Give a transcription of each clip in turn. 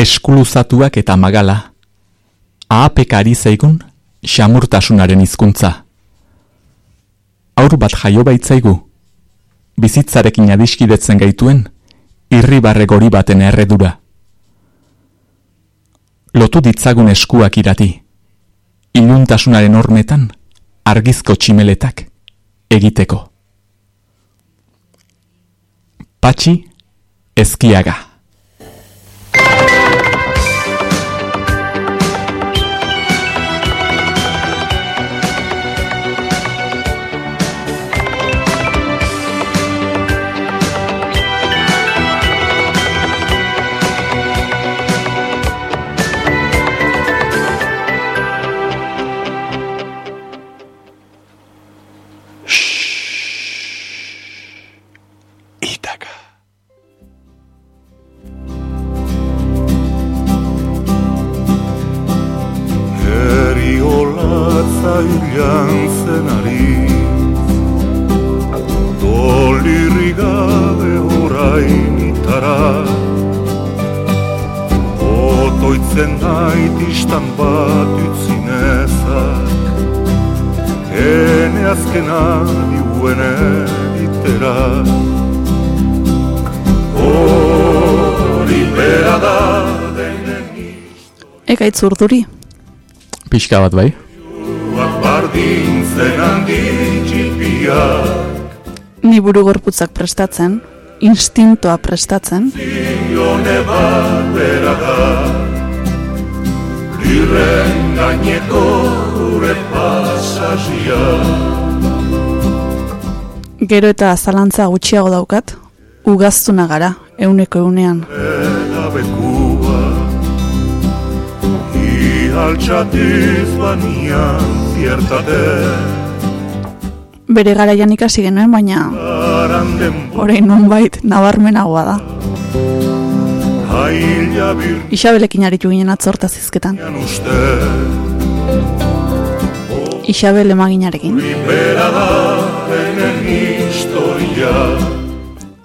eskuluzatuak eta magala. Ahapek ari zaigun, xamurtasunaren hizkuntza. Aur bat jaio baitzaigu, bizitzarekin adiskidetzen gaituen, irribarre gori baten erredura. Lotu ditzagun eskuak irati, iluntasunaren hormetan, argizko tximeletak egiteko. Patxi, ezkiaga. Ekaitz urduri? Pixka bat bai. Ni buru gorputzak prestatzen, instintoa prestatzen. Gero eta zalantza gutxiago daukat, ugaztuna gara, euneko eunean altxatiz banian ziertate Bere garaian ikasi genuen, baina orain nonbait nabarmenagoa da. Isabelekin aritu ginen atzorta zizketan. Isabel emaginarekin.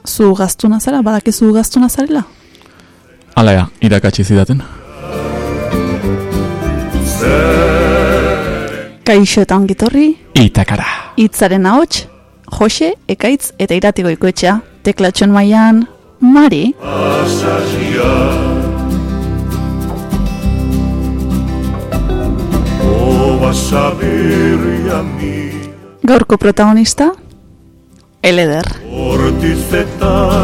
Zu gaztu nazara, badakizu gaztu nazarela? Ala irakatsi zidaten. Kaixo eta ongitorri Itakara. Itzaren ahots Jose, Ekaitz eta Iratiko ikoetxea Teklatxon maian Mari. Gaurko protagonista Eleder. Hortiz eta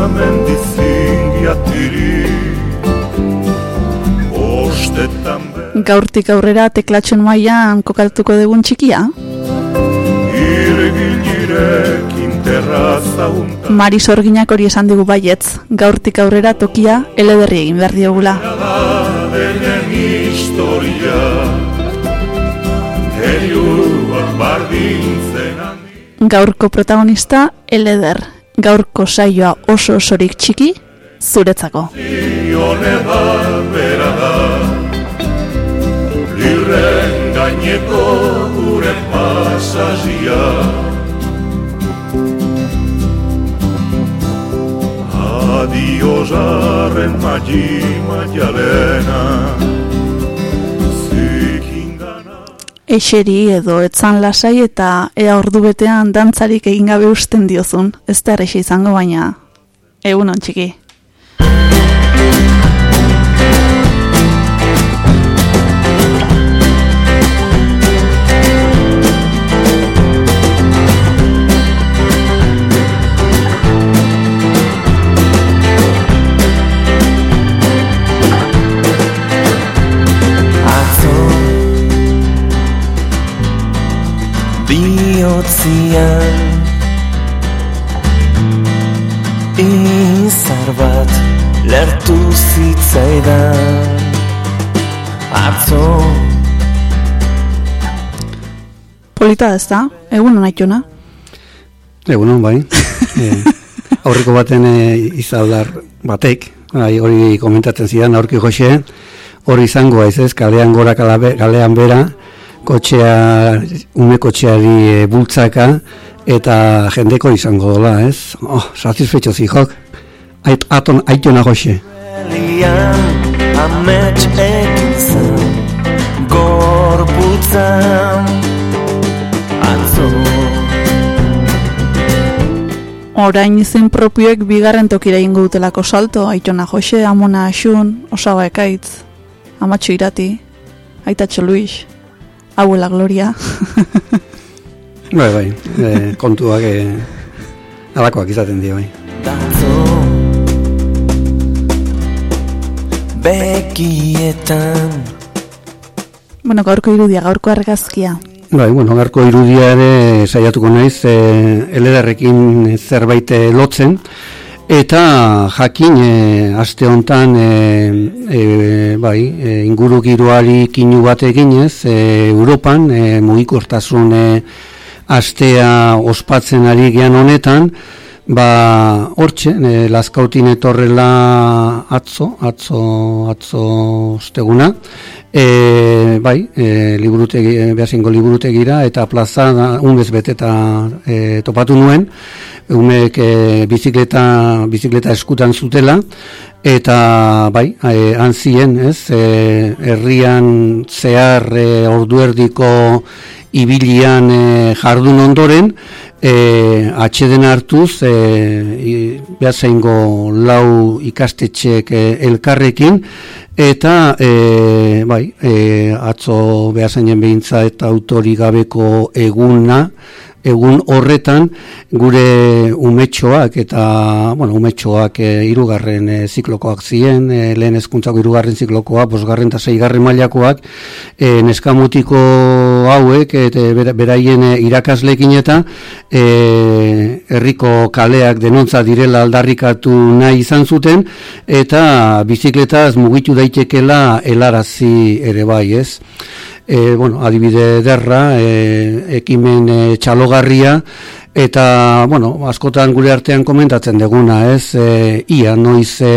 Gaurtik aurrera teklatxon mailan kokatuko dugun txikia? Mari sorginak hori esan digu baietz, gaurtik aurrera tokia elederri egin behar diogula. Gaurko protagonista eleder, gaurko saioa oso osorik txiki, zuretzako lirren gaineko gure pasazia Adio zarren magi maialena Eixeri edo etzan lasai eta ea ordu dantzarik egin gabe usten diozun. Ez da izango baina, egun txiki. Bihotzian Izar bat lertu zitzaidan Atzo Polita ez da, egun naituna? Egun bai. e, aurriko baten e, izaldar batek, bai, hori komentatzen zidan, aurki joxe, hori izango ez ez, kalean gora kalean bera, kotxea, ume kotxeari e, bultzaka, eta jendeko izango dola, ez? Oh, satisfetxo zihok, Ait, aton, aitona hoxe. Amets ekizan Gorputzan Atzo Orain izen propioek bigarren tokira ingo dutelako salto, aitona Jose, amona asun, osaga ekaitz, amatxo irati, aitatxo Luis, hauela gloria. Bai, bai, e, kontuak e, alakoak izaten dio, bai. Bekietan bueno, gaurko irudia, gaurko argazkia. Bai, bueno, garko irudia ere saiatuko naiz e, eledarrekin zerbait e, lotzen eta jakin e, aste hontan e, e, bai, e, inguru giroari kinu bat eginez e, Europan e, mugikortasun e, astea ospatzen ari gean honetan Ba, hortxe, e, laskautin etorrela atzo, atzo, atzo osteguna, e, bai, e, liburutegi, behasengo liburutegira, eta plaza, unbez beteta e, topatu nuen, umek e, bizikleta, bizikleta eskutan zutela, eta bai, e, anzien, ez, e, herrian zehar e, orduerdiko ibilian e, jardun ondoren, e, atxeden hartuz e, behazeingo lau ikastetxek e, elkarrekin eta e, bai, e, atzo behazeinen behintza eta autori gabeko eguna egun horretan gure umetxoak eta bueno, umetxoak e, irugarren e, ziklokoak ziren, e, lehen ezkuntzako irugarren ziklokoa, bosgarren eta zeigarren mailakoak e, neskamutiko hauek eta beraien irakaslekin eta e, herriko kaleak denontza direla aldarrikatu nahi izan zuten eta bizikletaz mugitu daitekela helarazi ere bai ez e, bueno, adibide derra, e, ekimen e, txalogarria, eta, bueno, askotan gure artean komentatzen deguna, ez, e, ia, noiz e,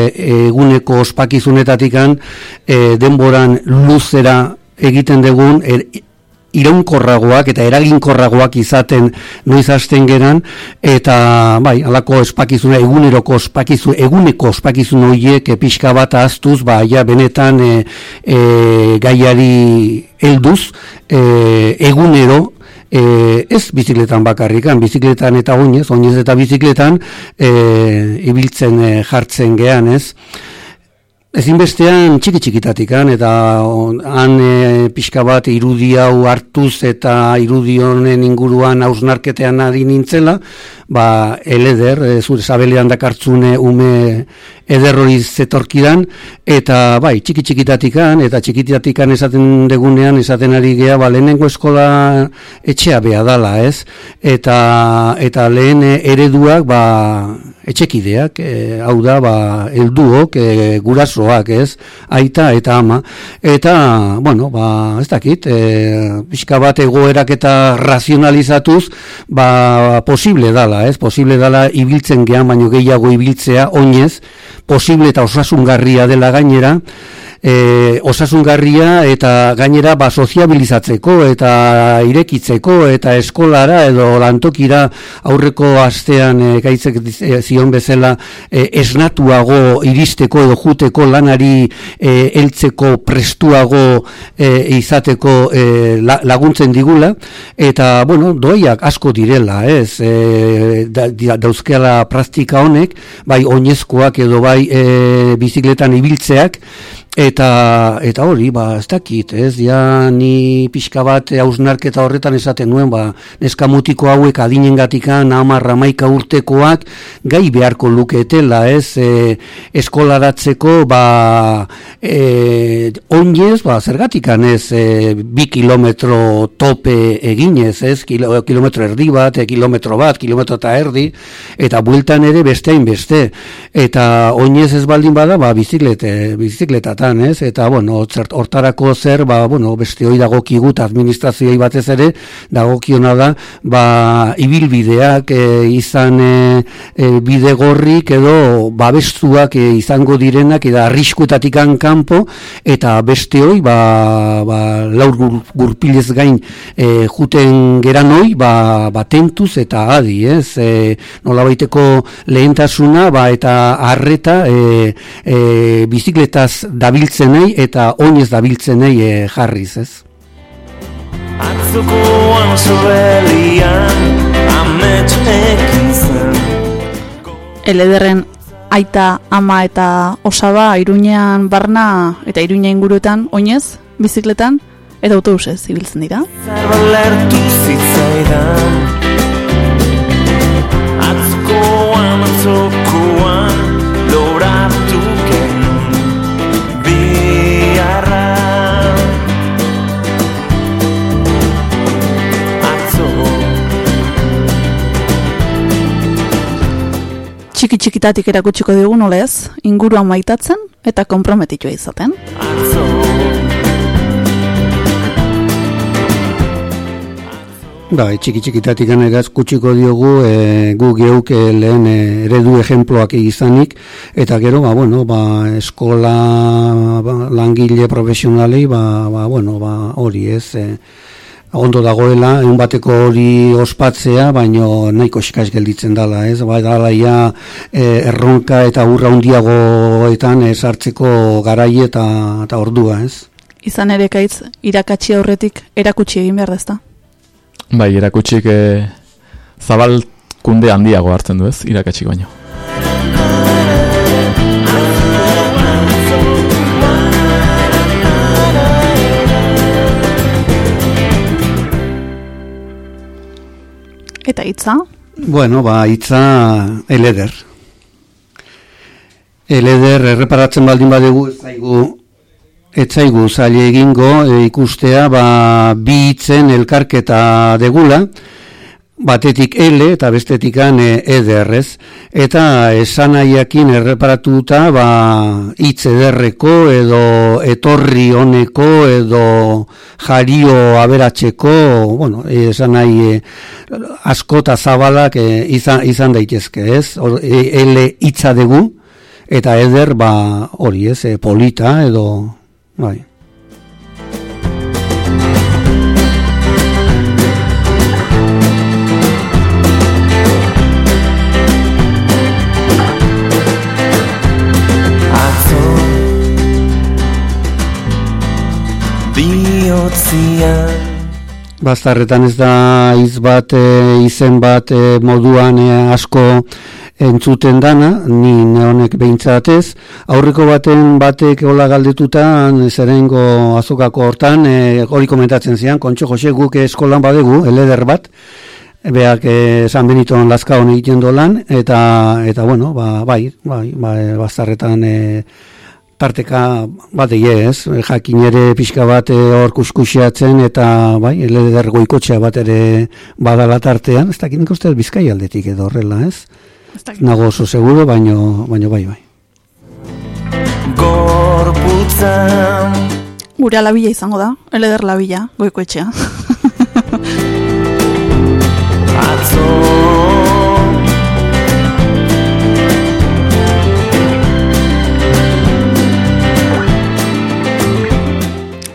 eguneko ospakizunetatikan e, denboran luzera egiten degun, er, iraunkorragoak eta eraginkorragoak izaten noiz hasten geran eta bai halako espakizuna eguneroko ospakizun eguneko ospakizun horiek e, pixka bat ahztuz ba ja benetan e, e, gaiari helduz e, egunero e, ez bizikletan bakarrikan, bizikletan eta oinez, oinez eta bizikletan e, ibiltzen e, jartzen gean, ez? Ezinbestean txiki txikitatikan eta han e, pixka bat irudi hau hartuz eta irudi honen inguruan hausnarketean ari nintzela, ba, eleder, e, zure zabelean dakartzune ume eder hori zetorkidan, eta bai, txiki txikitatikan, eta txikitatikan esaten degunean, esaten ari gea, ba, lehenengo eskola etxea beha dala, ez? Eta, eta lehen ereduak, ba, etxekideak, e, hau da, ba, elduok, e, gurasoak, ez? Aita eta ama. Eta, bueno, ba, ez dakit, e, pixka bat egoerak eta razionalizatuz, ba, posible dala, ez? Posible dala ibiltzen gehan, baino gehiago ibiltzea, oinez, posible eta osasungarria dela gainera, e, osasungarria eta gainera ba soziabilizatzeko eta irekitzeko eta eskolara edo lantokira aurreko astean e, gaitzek e, zion bezala e, esnatuago iristeko edo juteko lanari e, heltzeko prestuago e, izateko e, laguntzen digula. Eta bueno doiak asko direla ez? E, da, dauzkeala praktika honek bai oinezkoak edo bai bizikletan ibiltzeak Eta, eta hori, ba, ez dakit, ez, ja, ni pixka bat hausnarketa horretan esaten nuen, ba, neska mutiko hauek adinen gatikan, amarra maika urtekoak, gai beharko luketela, ez, e, eskolaratzeko, ba, e, onjez, ba, zergatikan, ez, e, bi kilometro tope eginez, ez, kilo, kilometro erdi bat, e, kilometro bat, kilometro eta erdi, eta bueltan ere bestein beste, eta oinez ez baldin bada, ba, biziklete, bizikleta, ez? Eta bueno, zert hortarako zer, ba bueno, beste hori dagokigut administrazioei batez ere dagokiona da, ba ibilbideak e, izan e, e, bide edo babestuak e, izango direnak eta arriskuetatik kanpo eta beste hori ba, ba laur gurpilez gain e, juten geran hori ba, ba tentuz eta adi, ez? E, nola baiteko lehentasuna ba eta harreta e, e, bizikletaz da dabiltzenei eta oinez dabiltzenei e, jarriz, ez? Atzokoan sobelian Ametxekin zen Elederren aita, ama eta osaba iruñean barna eta iruña inguruetan oinez, bizikletan eta autobusez ibiltzen dira. Zerbait lertu zitzaidan Atzokoan, atzokoan Txiki txikitatik erakutsiko digu nola ez, inguruan maitatzen eta konprometitua izaten. Atzo Bai, txiki txikitatik eraz kutsiko diogu e, gu geuk e, lehen e, eredu ejemploak izanik eta gero ba bueno, ba, eskola ba, langile profesionalei ba, ba, bueno, ba, hori ez e, ondo dagoela egun bateko hori ospatzea baino nahiko eskaz gelditzen dala ez ba dala ja e, erronka eta urra hundiagoetan e, sartzeko garai eta eta ordua ez Izan ere kaitz, irakatsi aurretik erakutsi egin behar dezta. Bai, erakutsik e, zabalkunde handiago hartzen du ez, irakatsik baino. Eta hitza, Bueno, ba, hitza eleder. Eleder erreparatzen baldin badegu ez zaigu ez zaigu zaila egingo e, ikustea ba, bi hitzen elkarketa degula, batetik ele eta bestetikan e, ederrez. Eta esanaiakin erreparatuta ba, hitz ederreko edo etorri honeko edo jario aberatzeko, bueno, esanai e, asko eta zabalak e, izan, izan daitezke, ez? Hor, e, ele hitza dugu eta eder ba hori, ez? E, polita edo bai. Biotzian Bastarretan ez da hitz bat, e, izen bat e, moduan e, asko entzuten dana, ni neonek behintzatez. Aurreko baten batek hola galdetuta, zerengo azokako hortan, e, hori komentatzen zian, kontxo Jose guk eskolan badegu, eleder bat, beak e, San Beniton lazkaon egiten dolan, eta, eta bueno, ba, bai, bai, bai, bastarretan e, tarteka bat ez, jakin ere pixka bat e, hor kuskusiatzen eta bai, eleder goikotxea bat ere badala tartean, ez dakit nik uste bizkai aldetik edo horrela, ez? Nago oso seguro, baino, baino bai, bai. Gorputzan gure alabila izango da, eleder labila, goiko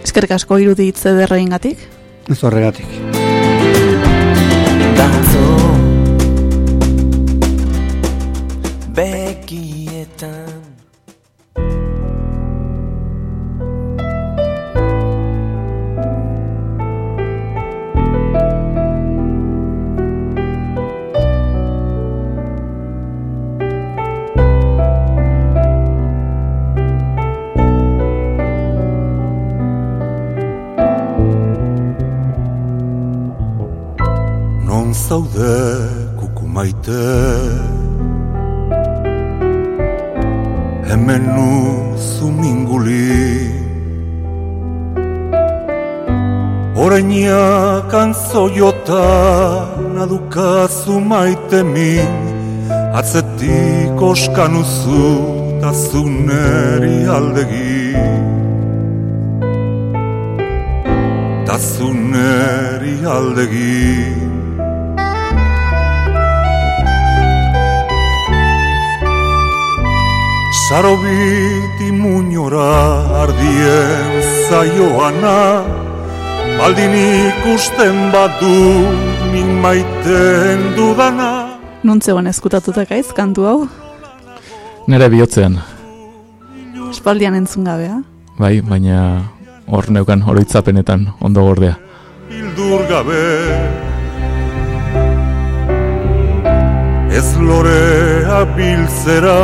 Eskerrik asko irudi hitz ederrein gatik. Ez horregatik. Datzo Atzetik oskanuzu Ta zuneri aldegi. Ta zuneri aldegi. Sarobiti muñora ardien zaioana Baldin ikusten badu min maiten dudana. Nuntzegoen eskutatuta gaiz, kantu hau. Nere bihotzean. Espaldian entzun gabea. bai, baina hor neukan oroitzapenetan ondo gordea. Hildur gabe Ez lorea biltzera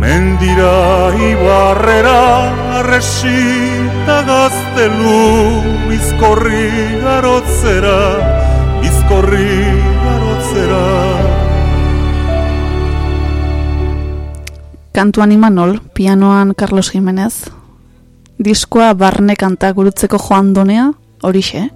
Mendira ibarrera Arresita gaztelu Bizkorri garotzera Bizkorri Kantuan Imanol, pianoan Carlos Jimenez. Diskoa barne kanta gurutzeko joan donea, horixe.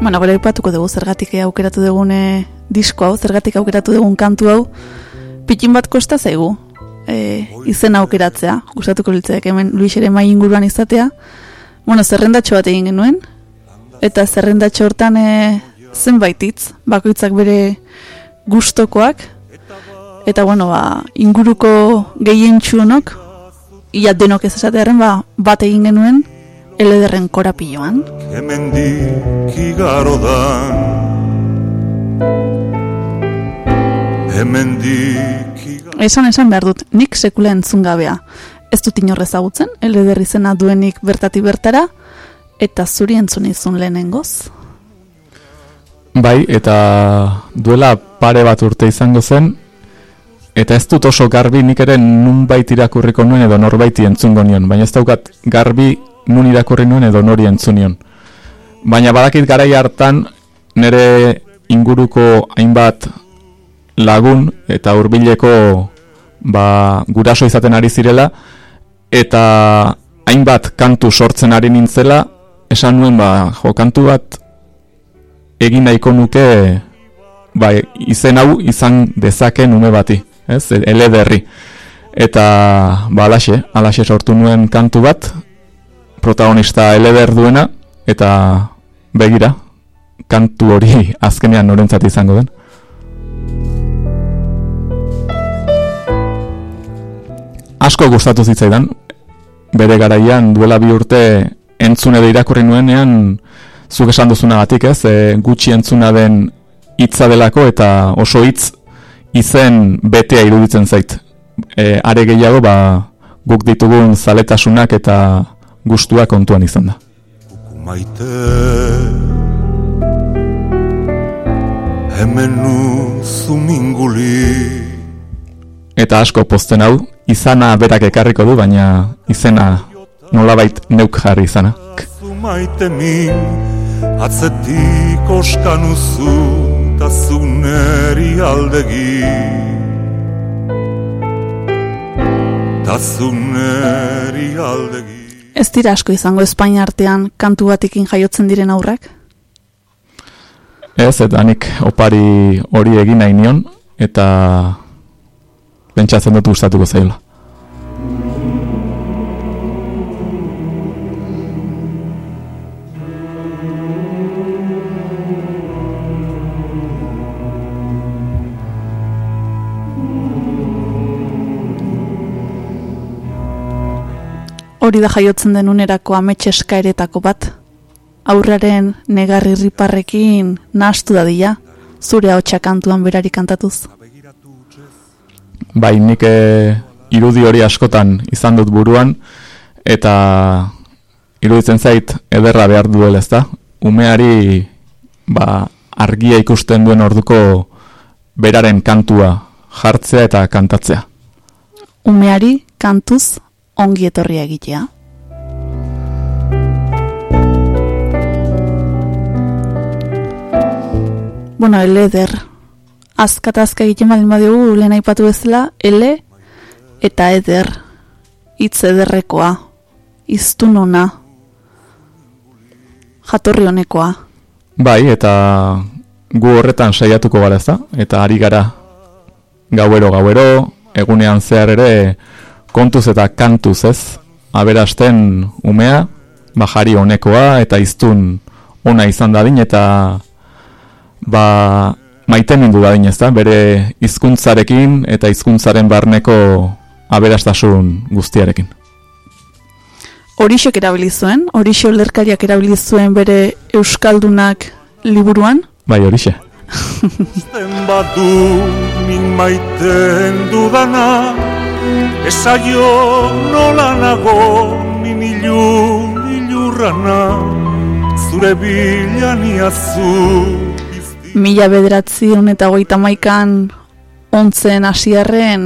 Bueno, gero ipatuko dugu zergatik aukeratu dugune disko hau, zergatik aukeratu dugun kantu hau, pikin bat kosta zaigu. E, izen aukeratzea, gustatuko litzeak hemen Luis ere mai inguruan izatea. Bueno, zerrendatxo bat egin genuen, eta zerrendatxo hortan e, zenbait hitz, bakoitzak bere gustokoak, eta bueno, ba, inguruko gehien txunok, ia denok ez esatearen, ba, bat egin genuen, elederren korapiloan. Hemendik igaro da Hemendik Esan esan behar dut, nik sekula entzun gabea. Ez dut inorrez ezagutzen, eleder duenik bertati bertara, eta zuri entzun izun lehenengoz. Bai, eta duela pare bat urte izango zen, eta ez dut oso garbi nik ere nunbait irakurriko nuen edo norbaiti entzungo nion, baina ez daukat garbi nun irakurri nuen edo nori entzunion. Baina badakit garai hartan nire inguruko hainbat lagun eta hurbileko ba, guraso izaten ari zirela eta hainbat kantu sortzen ari nintzela esan nuen ba, jo, kantu bat egin nahiko nuke ba, izen hau izan dezaken ume bati, ez, elederri. Eta, ba, alaxe, alaxe sortu nuen kantu bat, protagonista eleder duena, eta begira, kantu hori azkenean norentzat izango den. Asko gustatu zitzaidan, bere garaian duela bi urte entzune edo irakurri nuenean zuk esan duzunagatik ez, e, gutxi entzuna den hitza delako eta oso hitz izen betea iruditzen zait. E, are gehiago ba, guk ditugun zaletasunak eta gustua kontuan izan da. maite Hemen Eta asko pozten hau, izana berak ekarriko du, baina izena nolabait neuk jarri izana. Zu maite min Atzetik oskan uzu Ta zu neri aldegi Ta zu neri aldegi Ez dira asko izango Espainia artean kantu batekin jaiotzen diren aurrak? Ez, eta nik opari hori egin nahi nion, eta pentsatzen dut gustatuko zaila. Hori da jaiotzen den unerako ametxe eskaeretako bat. Aurraren negarri riparrekin nahastu dadila, zure hau kantuan berari kantatuz. Bai, nik eh, irudi hori askotan izan dut buruan, eta iruditzen zait ederra behar duela ezta. Umeari ba, argia ikusten duen orduko beraren kantua jartzea eta kantatzea. Umeari kantuz ongi etorria egitea. Bueno, ele eder. Azkata azka egiten baldin badiogu lehen aipatu bezala, ele eta eder. Hitz ederrekoa. Iztun ona. Jatorri honekoa. Bai, eta gu horretan saiatuko gara ezta, eta ari gara gauero gauero, egunean zehar ere kontuz eta kantuz ez, aberasten umea, bajari honekoa eta iztun ona izan dadin eta ba, maite mindu dadin ez da, bere hizkuntzarekin eta hizkuntzaren barneko aberastasun guztiarekin. horixek erabili zuen, horixe olerkariak erabili zuen bere Euskaldunak liburuan, Bai, horixe. Zen badu min maiten dudana Esaio nola nago min ilu ilurrana Zure bilan iazu bizti mila bederatzion eta hogeita maikan ontzen hasiarren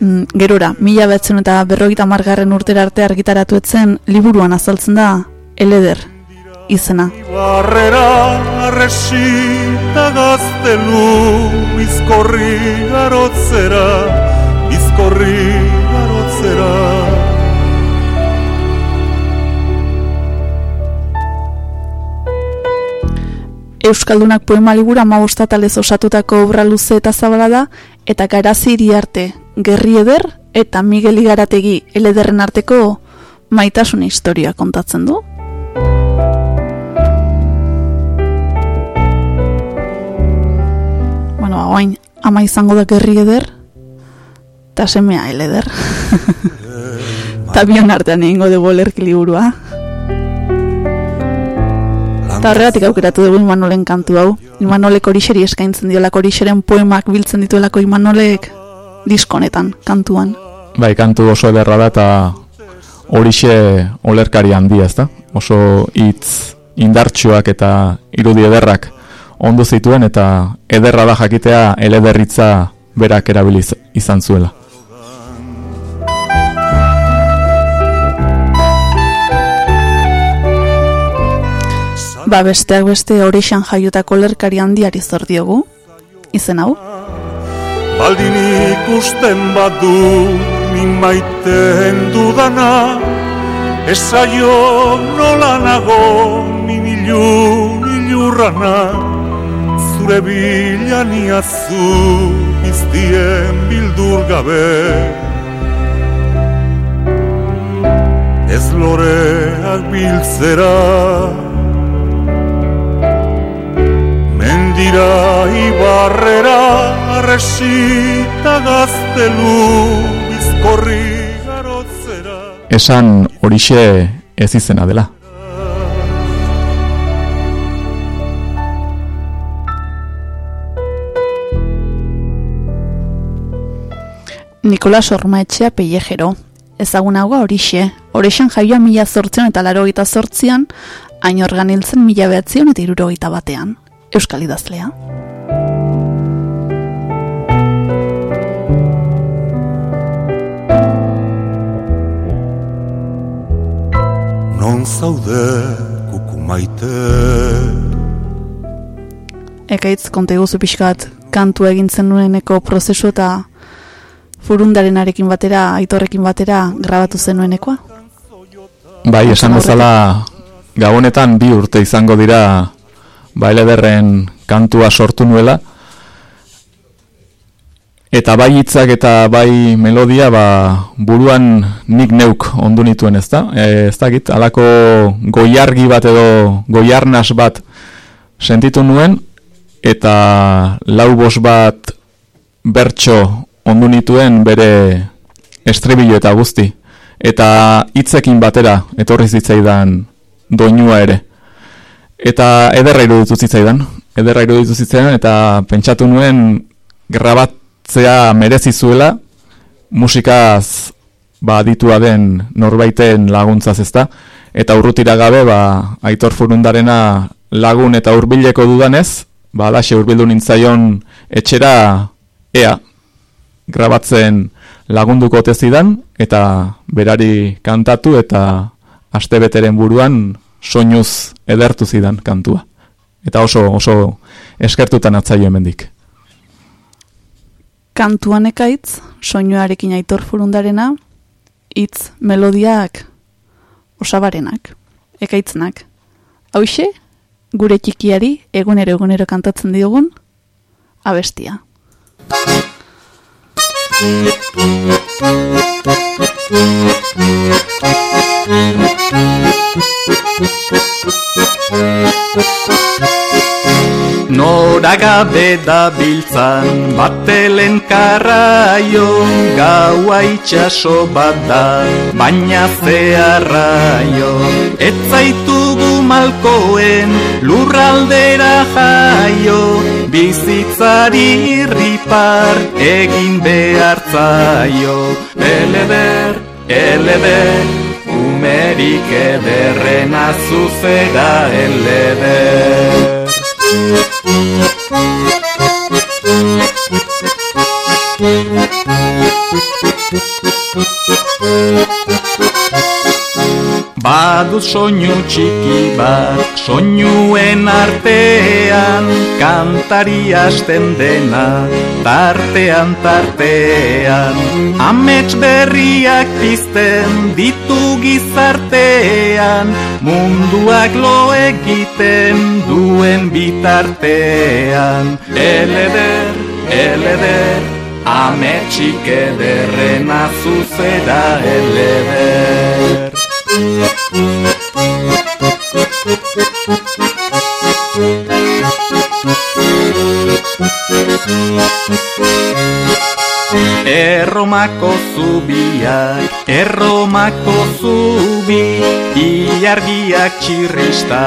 mm, gerora, mila betzen eta berrogeita margarren urtera arte argitaratu etzen liburuan azaltzen da eleder izena. Barrera arresita gaztelu Bizkorri garotzera Bizkorri Euskaldunak poema libura amabostatalez osatutako obra luze eta zabala da, eta garazi iriarte, gerri eder eta Miguel Igarategi elederren arteko maitasun historia kontatzen du. Bueno, hauain, ama izango da gerri eder, eta semea eleder. Eta bion artean egingo dugu olerki liburua. Eta horregatik aukeratu dugu Imanolen kantu hau. Imanolek horixeri eskaintzen diolako horixeren poemak biltzen dituelako Imanolek diskonetan, kantuan. Bai, kantu oso ederra da eta horixe olerkari handia, ezta? Oso hitz indartsuak eta irudi ederrak ondo zituen eta ederra da jakitea elederritza berak erabiliz izan zuela. Ba besteak beste horixan jaiotako lerkari handiari zor diogu. Izen hau. Baldin ikusten badu min maiten dudana Esaio nola nago min ilu ilurrana Zure bilan iazu biztien bildur gabe Ez loreak biltzera Mendira ibarrera arresita gaztelu bizkorri garotzera Esan horixe ez izena dela. Nikolas Ormaetxea pellejero. Ezagunagoa horixe. Horixan jaioa mila zortzion eta laro gita zortzian, hain organ hiltzen mila behatzion eta irurogeita batean. Euskal idazlea. Non zaude kuku maite Ekaitz konta eguzu pixkat kantu egintzen nueneko prozesu eta furundarenarekin batera, aitorrekin batera grabatu zenuenekoa. Bai, esan bezala gabonetan bi urte izango dira bailederren kantua sortu nuela. Eta bai hitzak eta bai melodia ba, buruan nik neuk ondu nituen ez da. E, ez dakit, alako goiargi bat edo goiarnas bat sentitu nuen eta lau bos bat bertso ondu nituen bere estribillo eta guzti. Eta hitzekin batera etorri zitzaidan doinua ere. Eta ederra iruditu zitzaidan. Ederra iruditu zitzaidan eta pentsatu nuen grabatzea merezi zuela musikaz ba aditua den norbaiten laguntzaz ezta eta urrutira gabe ba Aitor Furundarena lagun eta hurbileko dudanez ba alaxe hurbildu nintzaion etxera ea grabatzen lagunduko ote zidan eta berari kantatu eta astebeteren buruan soinuz edertu zidan kantua. Eta oso oso eskertutan atzaio hemendik. Kantuan ekaitz, soinuarekin aitor furundarena, hitz melodiak osabarenak, ekaitznak. Hauxe, gure txikiari egunero egunero kantatzen diogun, abestia. Ura gabe da biltzan batelen karraio Gaua itxaso bat da baina zeharraio. Ez zaitugu malkoen lurraldera jaio Bizitzari irripar egin behartzaio Eleder, eleder, umerik ederrena zuzera eleder Badu soinu txiki bat, soinuen artean, kantari hasten dena, tartean, tartean. Amets berriak pizten ditu gizartean, munduak lo egiten duen bitartean. Eleder, eleder, ametsik ederrena zuzera eleder. Erromako zubiak, erromako zubi Iargiak txirrista,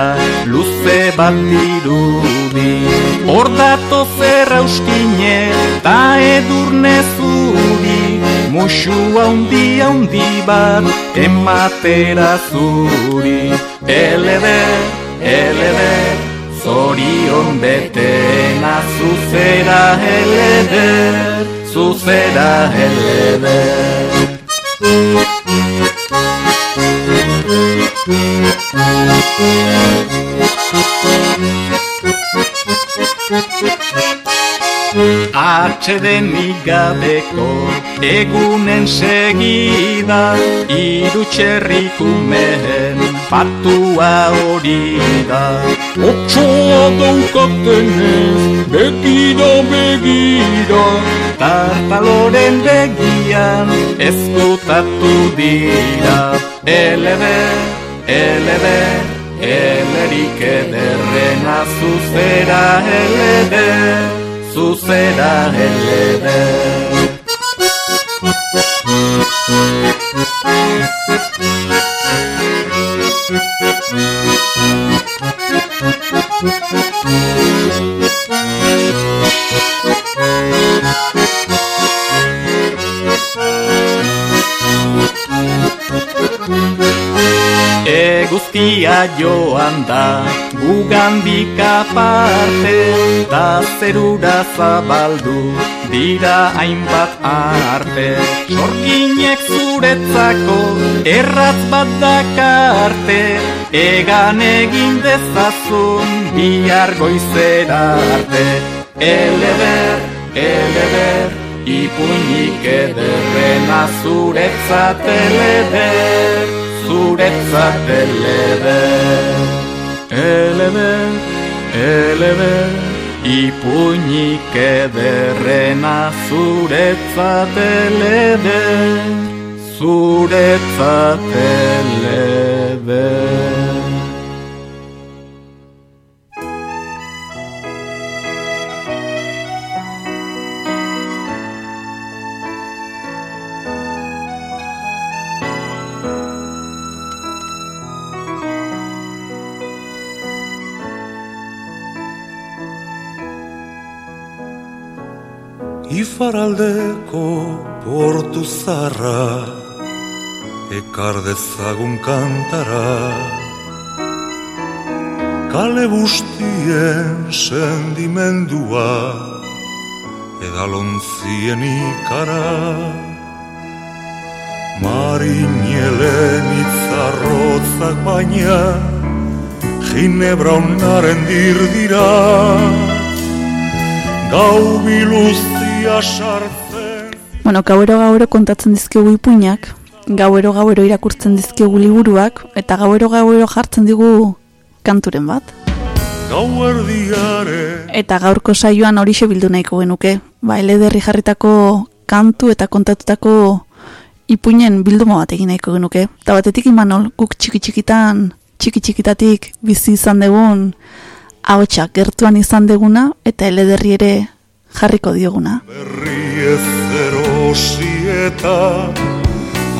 luze bat dirudi Hordato zerra uskine, ta edurne zuri Muxu haundi haundi bat, ematera zuri. Eleder, eleder, zorion betena zuzera eleder Zuzera eleder Atxeden igabeko egunen segida Iru txerrikumeen patua hori da. Otsoa daukatenez begira begira Tartaloren begian ezkutatu dira. Eleder, eleder, elerik ederrena zuzera eleder Zuzera eleder Eguzkia joan da gugandik aparte Da zerura zabaldu dira hainbat arte. Sorginek zuretzako erratz bat dakarte Egan egin dezazun bihar goizera arte. Eleder, eleder, ipuinik ederrena zuretzat eleder Zuretzat eleder Eleder, eleder, ipuinik ederrena zuretzat eleder Zuretzat eleder Ifaraldeko portu zarra Ekar dezagun kantara Kale bustien sendimendua Edalontzien ikara. Marinelen itzarrotzak baina Ginebra onaren dirdira Gau biluzia sartzen Bueno, gauero gauero kontatzen dizkigu ipuinak, gauero gauero irakurtzen dizkigu liburuak, eta gauero gauero jartzen digu kanturen bat. Eta gaurko saioan horixe bildu nahiko genuke. Ba, elederri jarritako kantu eta kontatutako ipuinen bilduma bat egin nahiko genuke. Eta batetik imanol, guk txiki txikitan, txiki txikitatik bizi izan dugun ahotsa gertuan izan deguna eta elederri ere jarriko dioguna. Berri ez erosi eta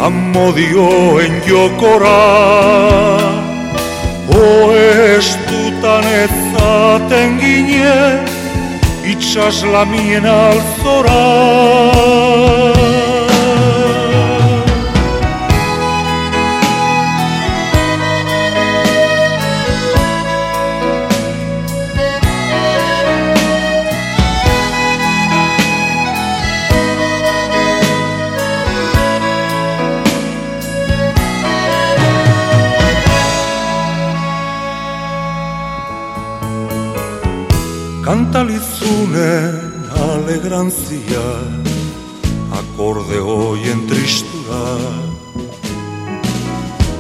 amodioen jokora Oestutan ezaten gine itxas lamien alzora Kantalizunen alegrantzia Akorde hoien tristura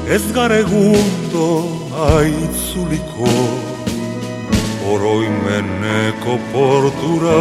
Ez gare gundo aitzuliko Oroimeneko portura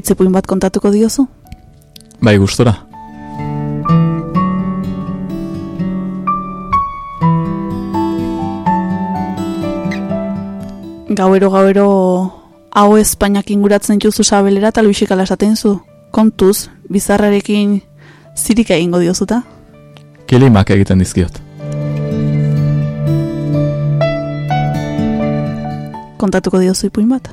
Ekaitzepuin bat kontatuko diozu? Bai, gustora. Gauero gauero hau Espainiak inguratzen juzu sabelera eta luixik esaten zu. Kontuz, bizarrarekin zirik egingo diozuta? Kilimak egiten dizkiot. Kontatuko diozu ipuin bat?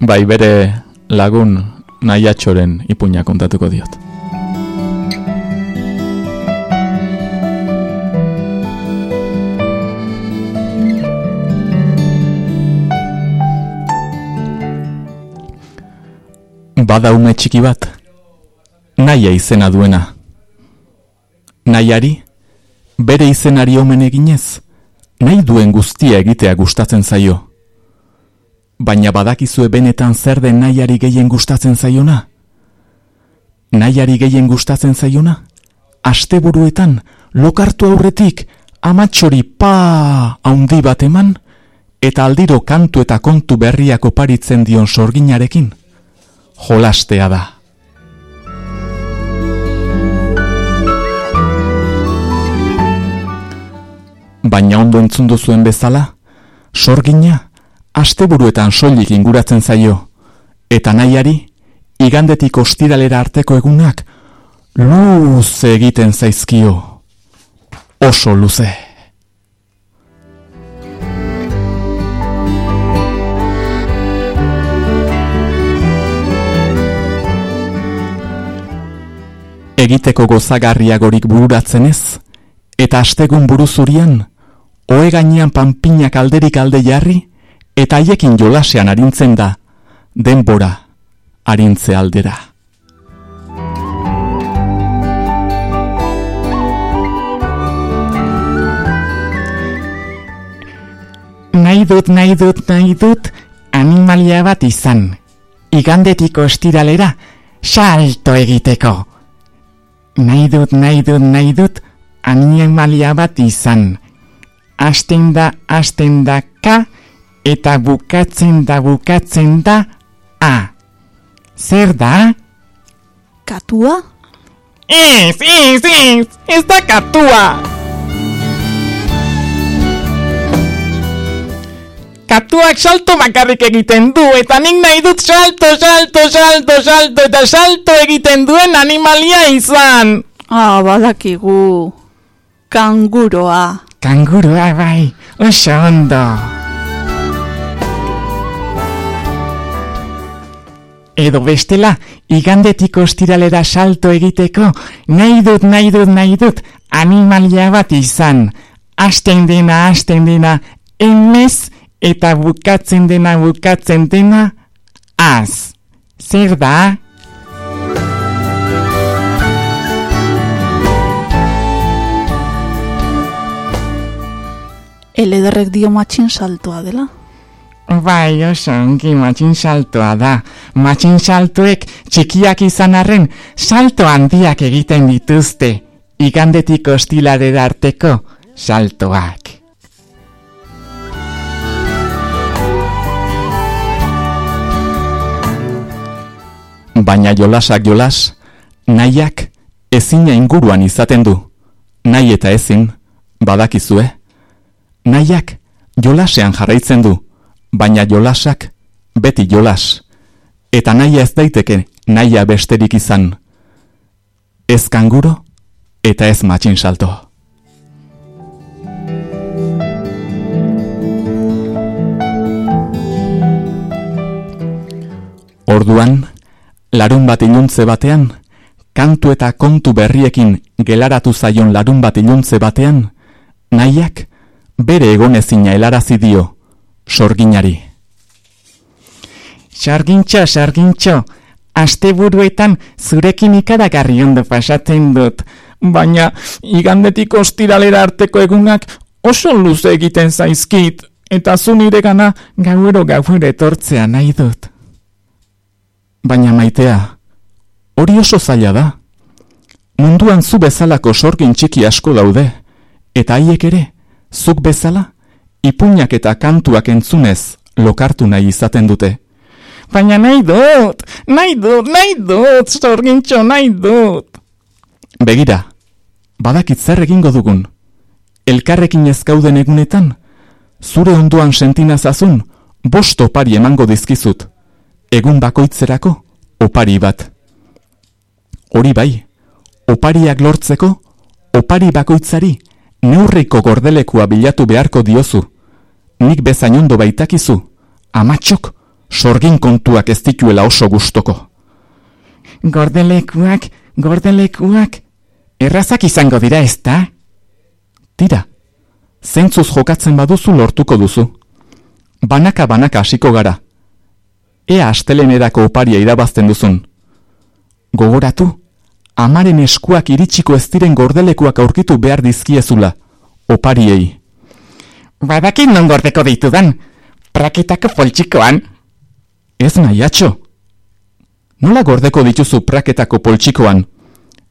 Bai, bere lagun nahiatxoren ipuina kontatuko diot. Bada ume txiki bat, naia izena duena. Naiari, bere izenari omen eginez, nahi duen guztia egitea gustatzen zaio. Baina badakizue benetan zer den nahiari gehien gustatzen zaiona? Nahiari gehien gustatzen zaiona? Asteburuetan, lokartu aurretik, amatxori pa haundi bat eman, eta aldiro kantu eta kontu berriak oparitzen dion sorginarekin, jolastea da. Baina ondo entzun duzuen bezala, sorgina, asteburuetan soilik inguratzen zaio, eta nahiari, igandetik ostiralera arteko egunak, luze egiten zaizkio, oso luze. Egiteko gozagarriagorik bururatzen ez, eta astegun buruzurian, oe gainean panpinak alderik alde jarri, eta haiekin jolasean arintzen da, denbora arintze aldera. Nahi dut, nahi dut, nahi dut, animalia bat izan. Igandetiko estiralera, salto egiteko. Nahi dut, nahi dut, nahi dut, animalia bat izan. Asten da, asten da, ka, eta bukatzen da, bukatzen da, a. Zer da? Katua? Ez, ez, ez, ez da katua! Katuak salto makarrik egiten du, eta nik nahi dut salto, salto, salto, salto, eta salto egiten duen animalia izan. Ah, badakigu. Kanguroa. Kanguroa bai, oso ondo. Edo bestela, igandetiko ostiralera salto egiteko, nahi dut, nahi dut, nahi dut, animalia bat izan. Asten dena, asten dena, emez, eta bukatzen dena, bukatzen dena, az. Zer da? elederrek dio matxin saltoa dela. Bai, oso ongi matxin saltoa da. Matxin saltoek txikiak izan arren salto handiak egiten dituzte. Igandetik ostilarera arteko saltoak. Baina jolasak jolas, nahiak ezina inguruan izaten du. Nahi eta ezin, badakizue. Nahiak jolasean jarraitzen du, baina jolasak beti jolas. Eta naia ez daiteke naia besterik izan. Ez kanguro eta ez matxin salto. Orduan, larun bat iluntze batean, kantu eta kontu berriekin gelaratu zaion larun bat iluntze batean, nahiak bere egonezina helarazi dio sorginari. Sargintxo, sargintxo, asteburuetan zurekin ikaragarri ondo pasatzen dut. Baina igandetik ostiralera arteko egunak oso luze egiten zaizkit, eta zu nire gana Gauero gauero etortzea nahi dut. Baina maitea, hori oso zaila da. Munduan zu bezalako sorgin txiki asko daude, eta haiek ere, zuk bezala, ipuinak eta kantuak entzunez lokartu nahi izaten dute. Baina nahi dut, nahi dut, nahi dut, sorgintxo, nahi dut. Begira, badakit zer egingo dugun. Elkarrekin ezkauden egunetan, zure ondoan sentinazazun, bost opari emango dizkizut. Egun bakoitzerako, opari bat. Hori bai, opariak lortzeko, opari bakoitzari, neurriko gordelekua bilatu beharko diozu. Nik bezain ondo baitakizu, amatxok, sorgin kontuak ez dituela oso gustoko. Gordelekuak, gordelekuak, errazak izango dira ez da? Tira, zentzuz jokatzen baduzu lortuko duzu. Banaka banaka hasiko gara. Ea astelenerako oparia irabazten duzun. Gogoratu, amaren eskuak iritsiko ez diren gordelekuak aurkitu behar dizkiezula, opariei. Badakin non gordeko ditudan, praketako poltsikoan. Ez nahi atxo. Nola gordeko dituzu praketako poltsikoan?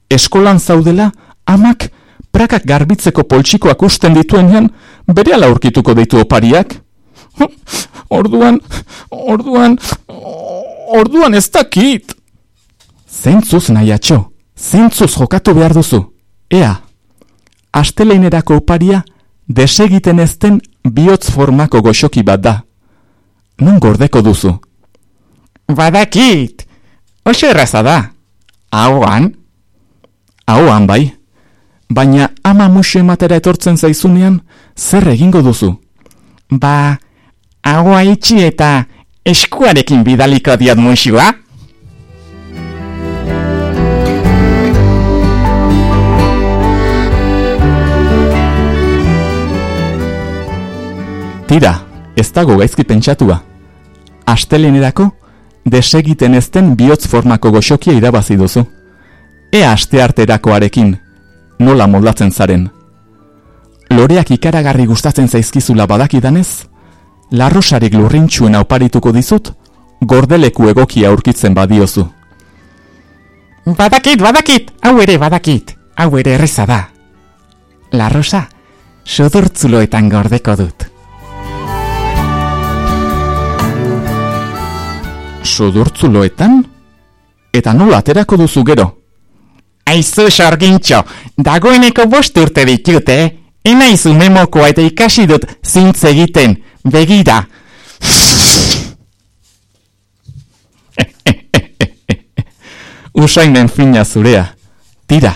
Eskolan zaudela, amak prakak garbitzeko poltsikoak usten dituenean, bere ala aurkituko ditu opariak? Orduan, orduan, orduan ez dakit. Zentzuz nahi atxo, jokatu behar duzu. Ea, asteleinerako oparia desegiten ezten bihotz formako goxoki bat da. Non gordeko duzu? Badakit, oso erraza da. Hauan, Ahoan bai, baina ama musu ematera etortzen zaizunean, zer egingo duzu? ba, haua itxi eta eskuarekin bidaliko diot musua. Tira, ez dago gaizki pentsatua. Astelenerako, desegiten ezten bihotz formako goxokia irabazi duzu. Ea aste arterakoarekin, nola moldatzen zaren. Loreak ikaragarri gustatzen zaizkizula badakidanez, larrosarik lurrintxuen auparituko dizut, gordeleku egokia aurkitzen badiozu. Badakit, badakit, hau ere badakit, hau ere erreza da. La rosa, sodurtzuloetan gordeko dut. Sodurtzuloetan? Eta nola aterako duzu gero? Aizu sorgintxo, dagoeneko bost urte ditute, eh? Enaizu memokoa eta ikasi dut zintz egiten, begira. Usainen fina zurea. Tira,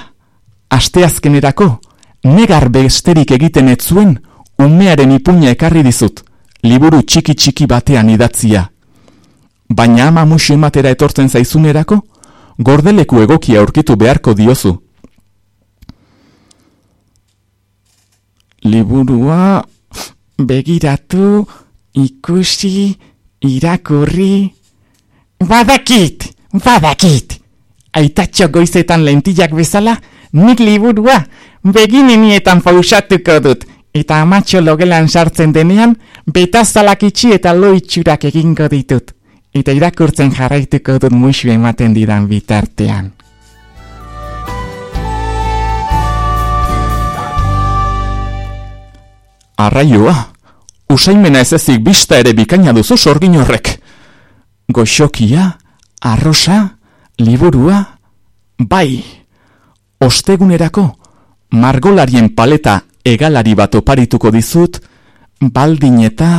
asteazkenerako, negar besterik egiten ez zuen, umearen ipuña ekarri dizut, liburu txiki txiki batean idatzia. Baina ama musu ematera etortzen zaizunerako, gordeleku egokia aurkitu beharko diozu. Liburua, begiratu, ikusi, irakurri... Badakit, badakit! Aitatxo goizetan lentillak bezala, nik liburua, beginenietan pausatuko dut, Eta amatxo logelan sartzen denean, betazalak itxi eta lo itxurak egingo ditut. Eta irakurtzen jarraituko dut musu ematen didan bitartean. Arraioa, usaimena ez ezik bista ere bikaina duzu sorgin horrek. Goxokia, arrosa, liburua, bai. Ostegunerako, margolarien paleta egalari bat oparituko dizut, baldin eta...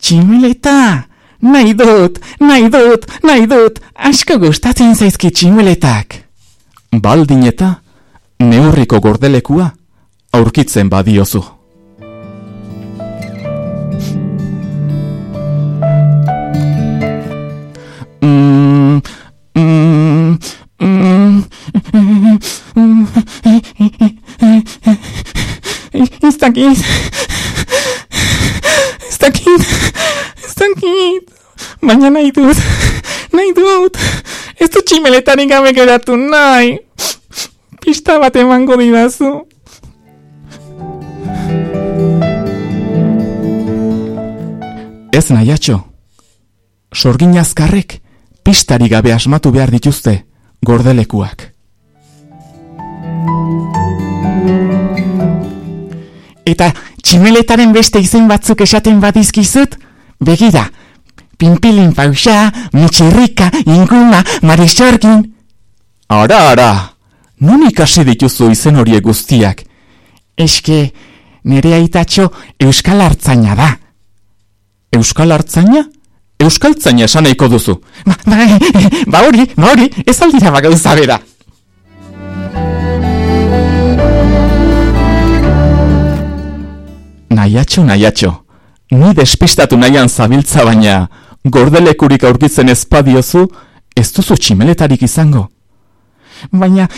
Tximeleta! Nahi dut, nahi dut, nahi dut, asko gustatzen zaizki tximeletak. Baldin eta neurriko gordelekua aurkitzen badiozu. Mm, mm, mm, ez dakit, ez dakit, baina nahi dut, nahi dut, ez dut tximeletarik gabe geratu nahi, pista bat emango didazu. Ez nahiatxo. Sorgin azkarrek pistari gabe asmatu behar dituzte gordelekuak. Eta tximeletaren beste izen batzuk esaten badizkizut, begira, pinpilin pausa, mitxirrika, inguma, marisorgin, Ara, ara, non ikasi dituzu izen horiek guztiak? eske, nire aitatxo euskal hartzaina da. Euskal hartzaina? Euskaltzaina esan nahiko duzu. Ba, ba, ba hori, ba hori, ez aldira ba gauza bera. Nahiatxo, nahiatxo, ni despistatu nahian zabiltza baina gordelekurik aurkitzen ezpadiozu, ez duzu tximeletarik izango. Baina,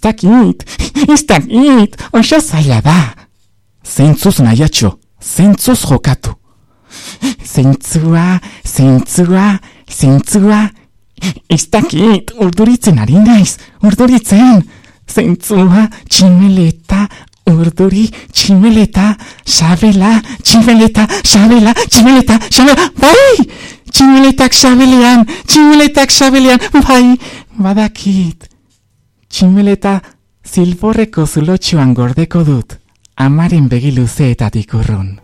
dakit, ez dakit, oso zaila da. Zeintzuz nahiatxo, zeintzuz jokatu. Zeintzua, zeintzua, zeintzua, ez dakit, urduritzen ari naiz, urduritzen. Zeintzua, tximeleta, urduri, tximeleta, sabela, tximeleta, sabela, tximeleta, sabela, bai! Tximeletak sabelean, tximeletak sabelean, bai, badakit. Tximeleta zilborreko zulotxoan gordeko dut, amaren begiluzeetatik urrun.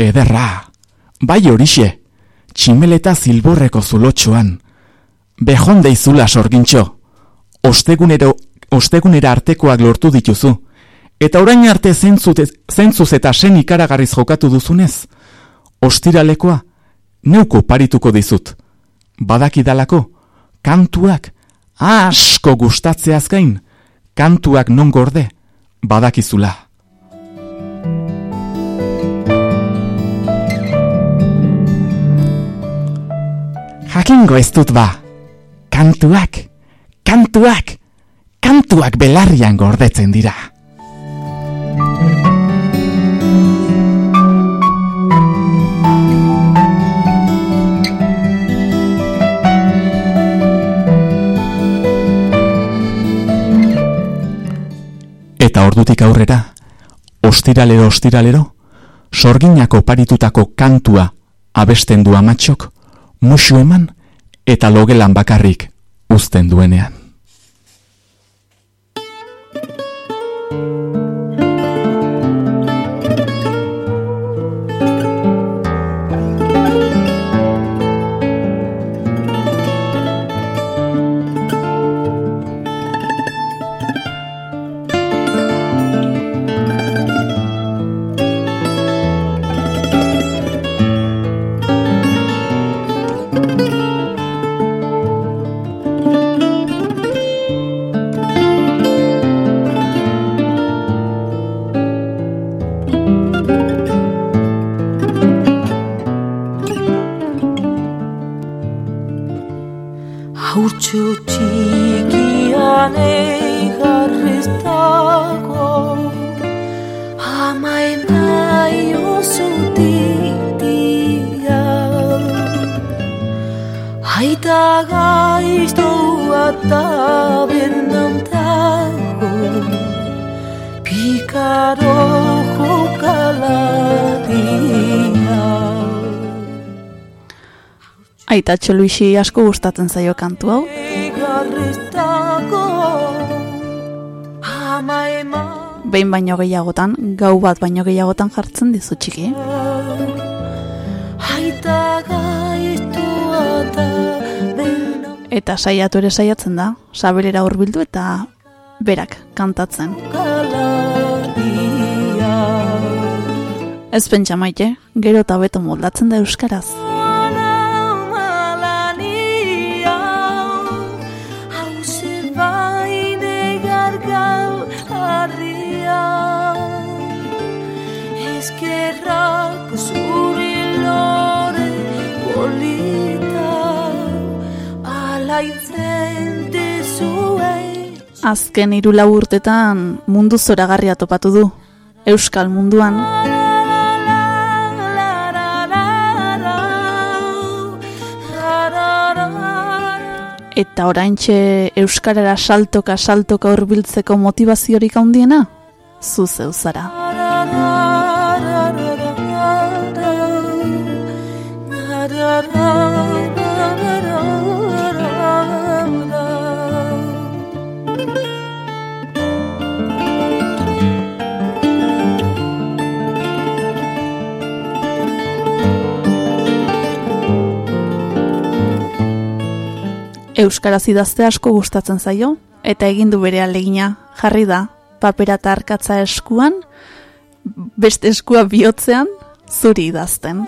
Ederra, bai horixe, tximeleta zilborreko zulotxoan. Behonde izula sorgintxo, ostegunero, ostegunera artekoak lortu dituzu, eta orain arte zentzut, zentzuz eta sen ikaragarriz jokatu duzunez, ostiralekoa, neuko parituko dizut. Badakidalako, kantuak, asko gustatzeaz gain, kantuak non gorde, badakizula. Jakingo ez dut ba, kantuak, kantuak, kantuak belarrian gordetzen dira. Eta ordutik aurrera, ostiralero ostiralero, sorginako paritutako kantua abesten du amatxok, musu eman eta logelan bakarrik uzten duenean. Aitatxo Luisi asko gustatzen zaio kantu hau. Behin baino gehiagotan, gau bat baino gehiagotan jartzen dizu txiki. Aita Eta saiatu ere saiatzen da, sabelera hurbildu eta berak kantatzen. Ez pentsa maite, gero eta beto moldatzen da euskaraz. Azken hiru lau urtetan mundu zoragarria topatu du. Euskal munduan, eta oraintxe euskarara saltoka saltoka hurbiltzeko motivaziorik handiena? Zu zeu zara. Euskaraz idazte asko gustatzen zaio, eta egin du bere alegina, jarri da, papera eta arkatza eskuan, beste eskua bihotzean, zuri idazten.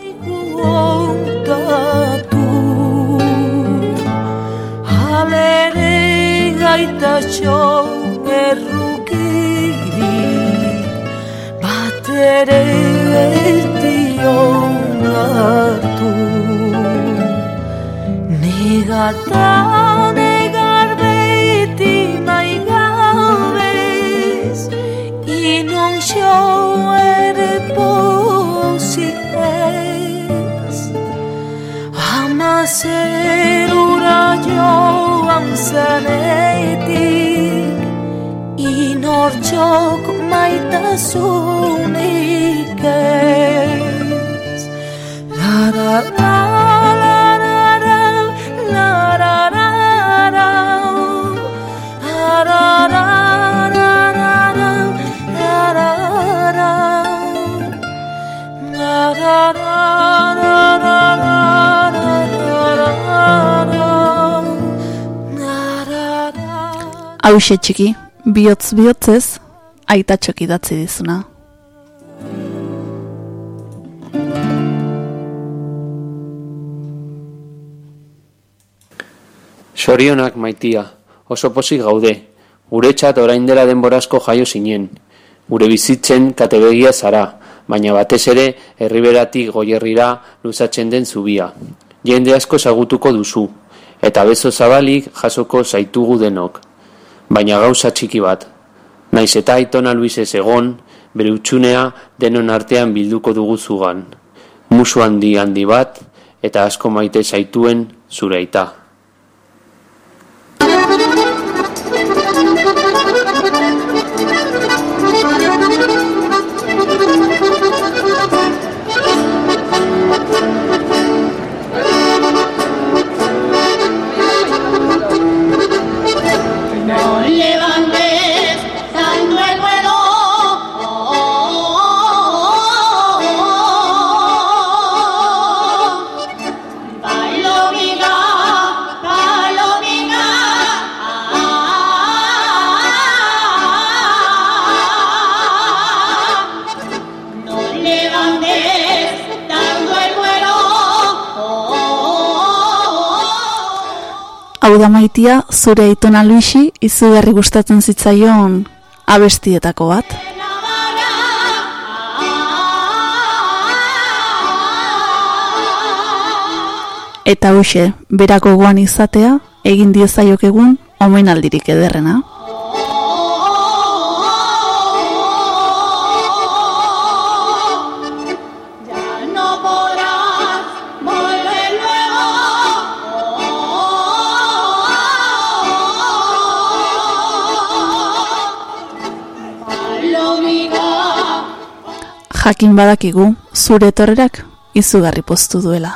Halere gaitatxo errukiri Bat ere Igata negarbe ti maigaves y non show posies Amaserura yo amsaneti y norchok maitasunikes la la la Hauxe txiki, bihotz bihotzez, aitatxok idatzi dizuna. Sorionak maitia, oso pozik gaude, guretzat orain dela denborazko jaio zinen. Gure bizitzen kategoria zara, baina batez ere herriberatik goierrira luzatzen den zubia. Jende asko zagutuko duzu, eta bezo zabalik jasoko zaitugu denok. Baina gauza txiki bat. Naiz eta aitona Luis ez egon, bere utxunea denon artean bilduko dugu zugan. Musu handi handi bat, eta asko maite zaituen zure aita. Da maitia, zure aitona Luisi izugarri gustatzen zitzaion abestietako bat. Eta hoxe, berako goan izatea, egin diezaiok egun, omenaldirik ederrena. Jakin badakigu, zure etorrerak izugarri poztu duela.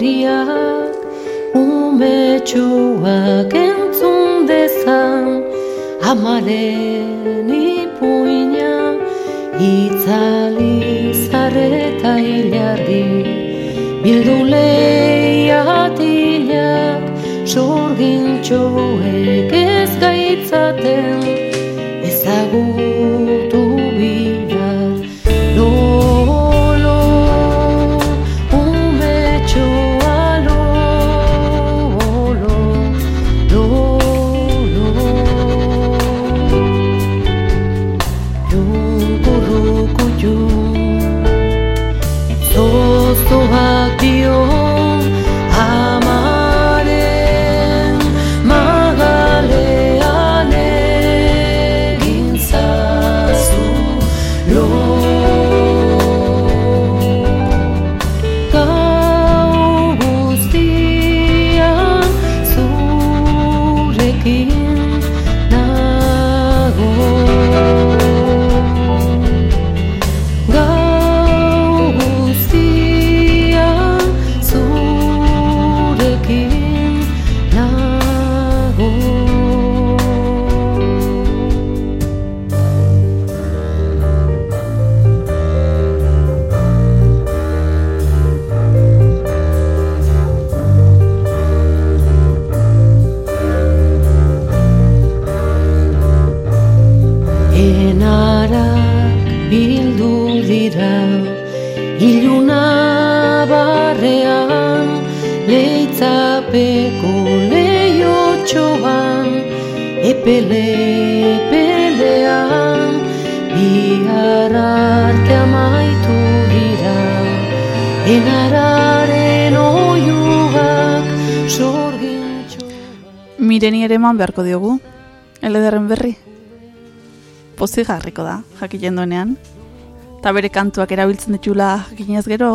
Txoriak, umetxoak entzun dezan, amaren ipuina, itzali zareta hilarri, bildu lehiatilak, sorgintxoek ez gaitzaten, Mireni ere eman beharko diogu, elederren berri. Pozik garriko da, jakiten duenean. Eta bere kantuak erabiltzen ditula jakinez gero,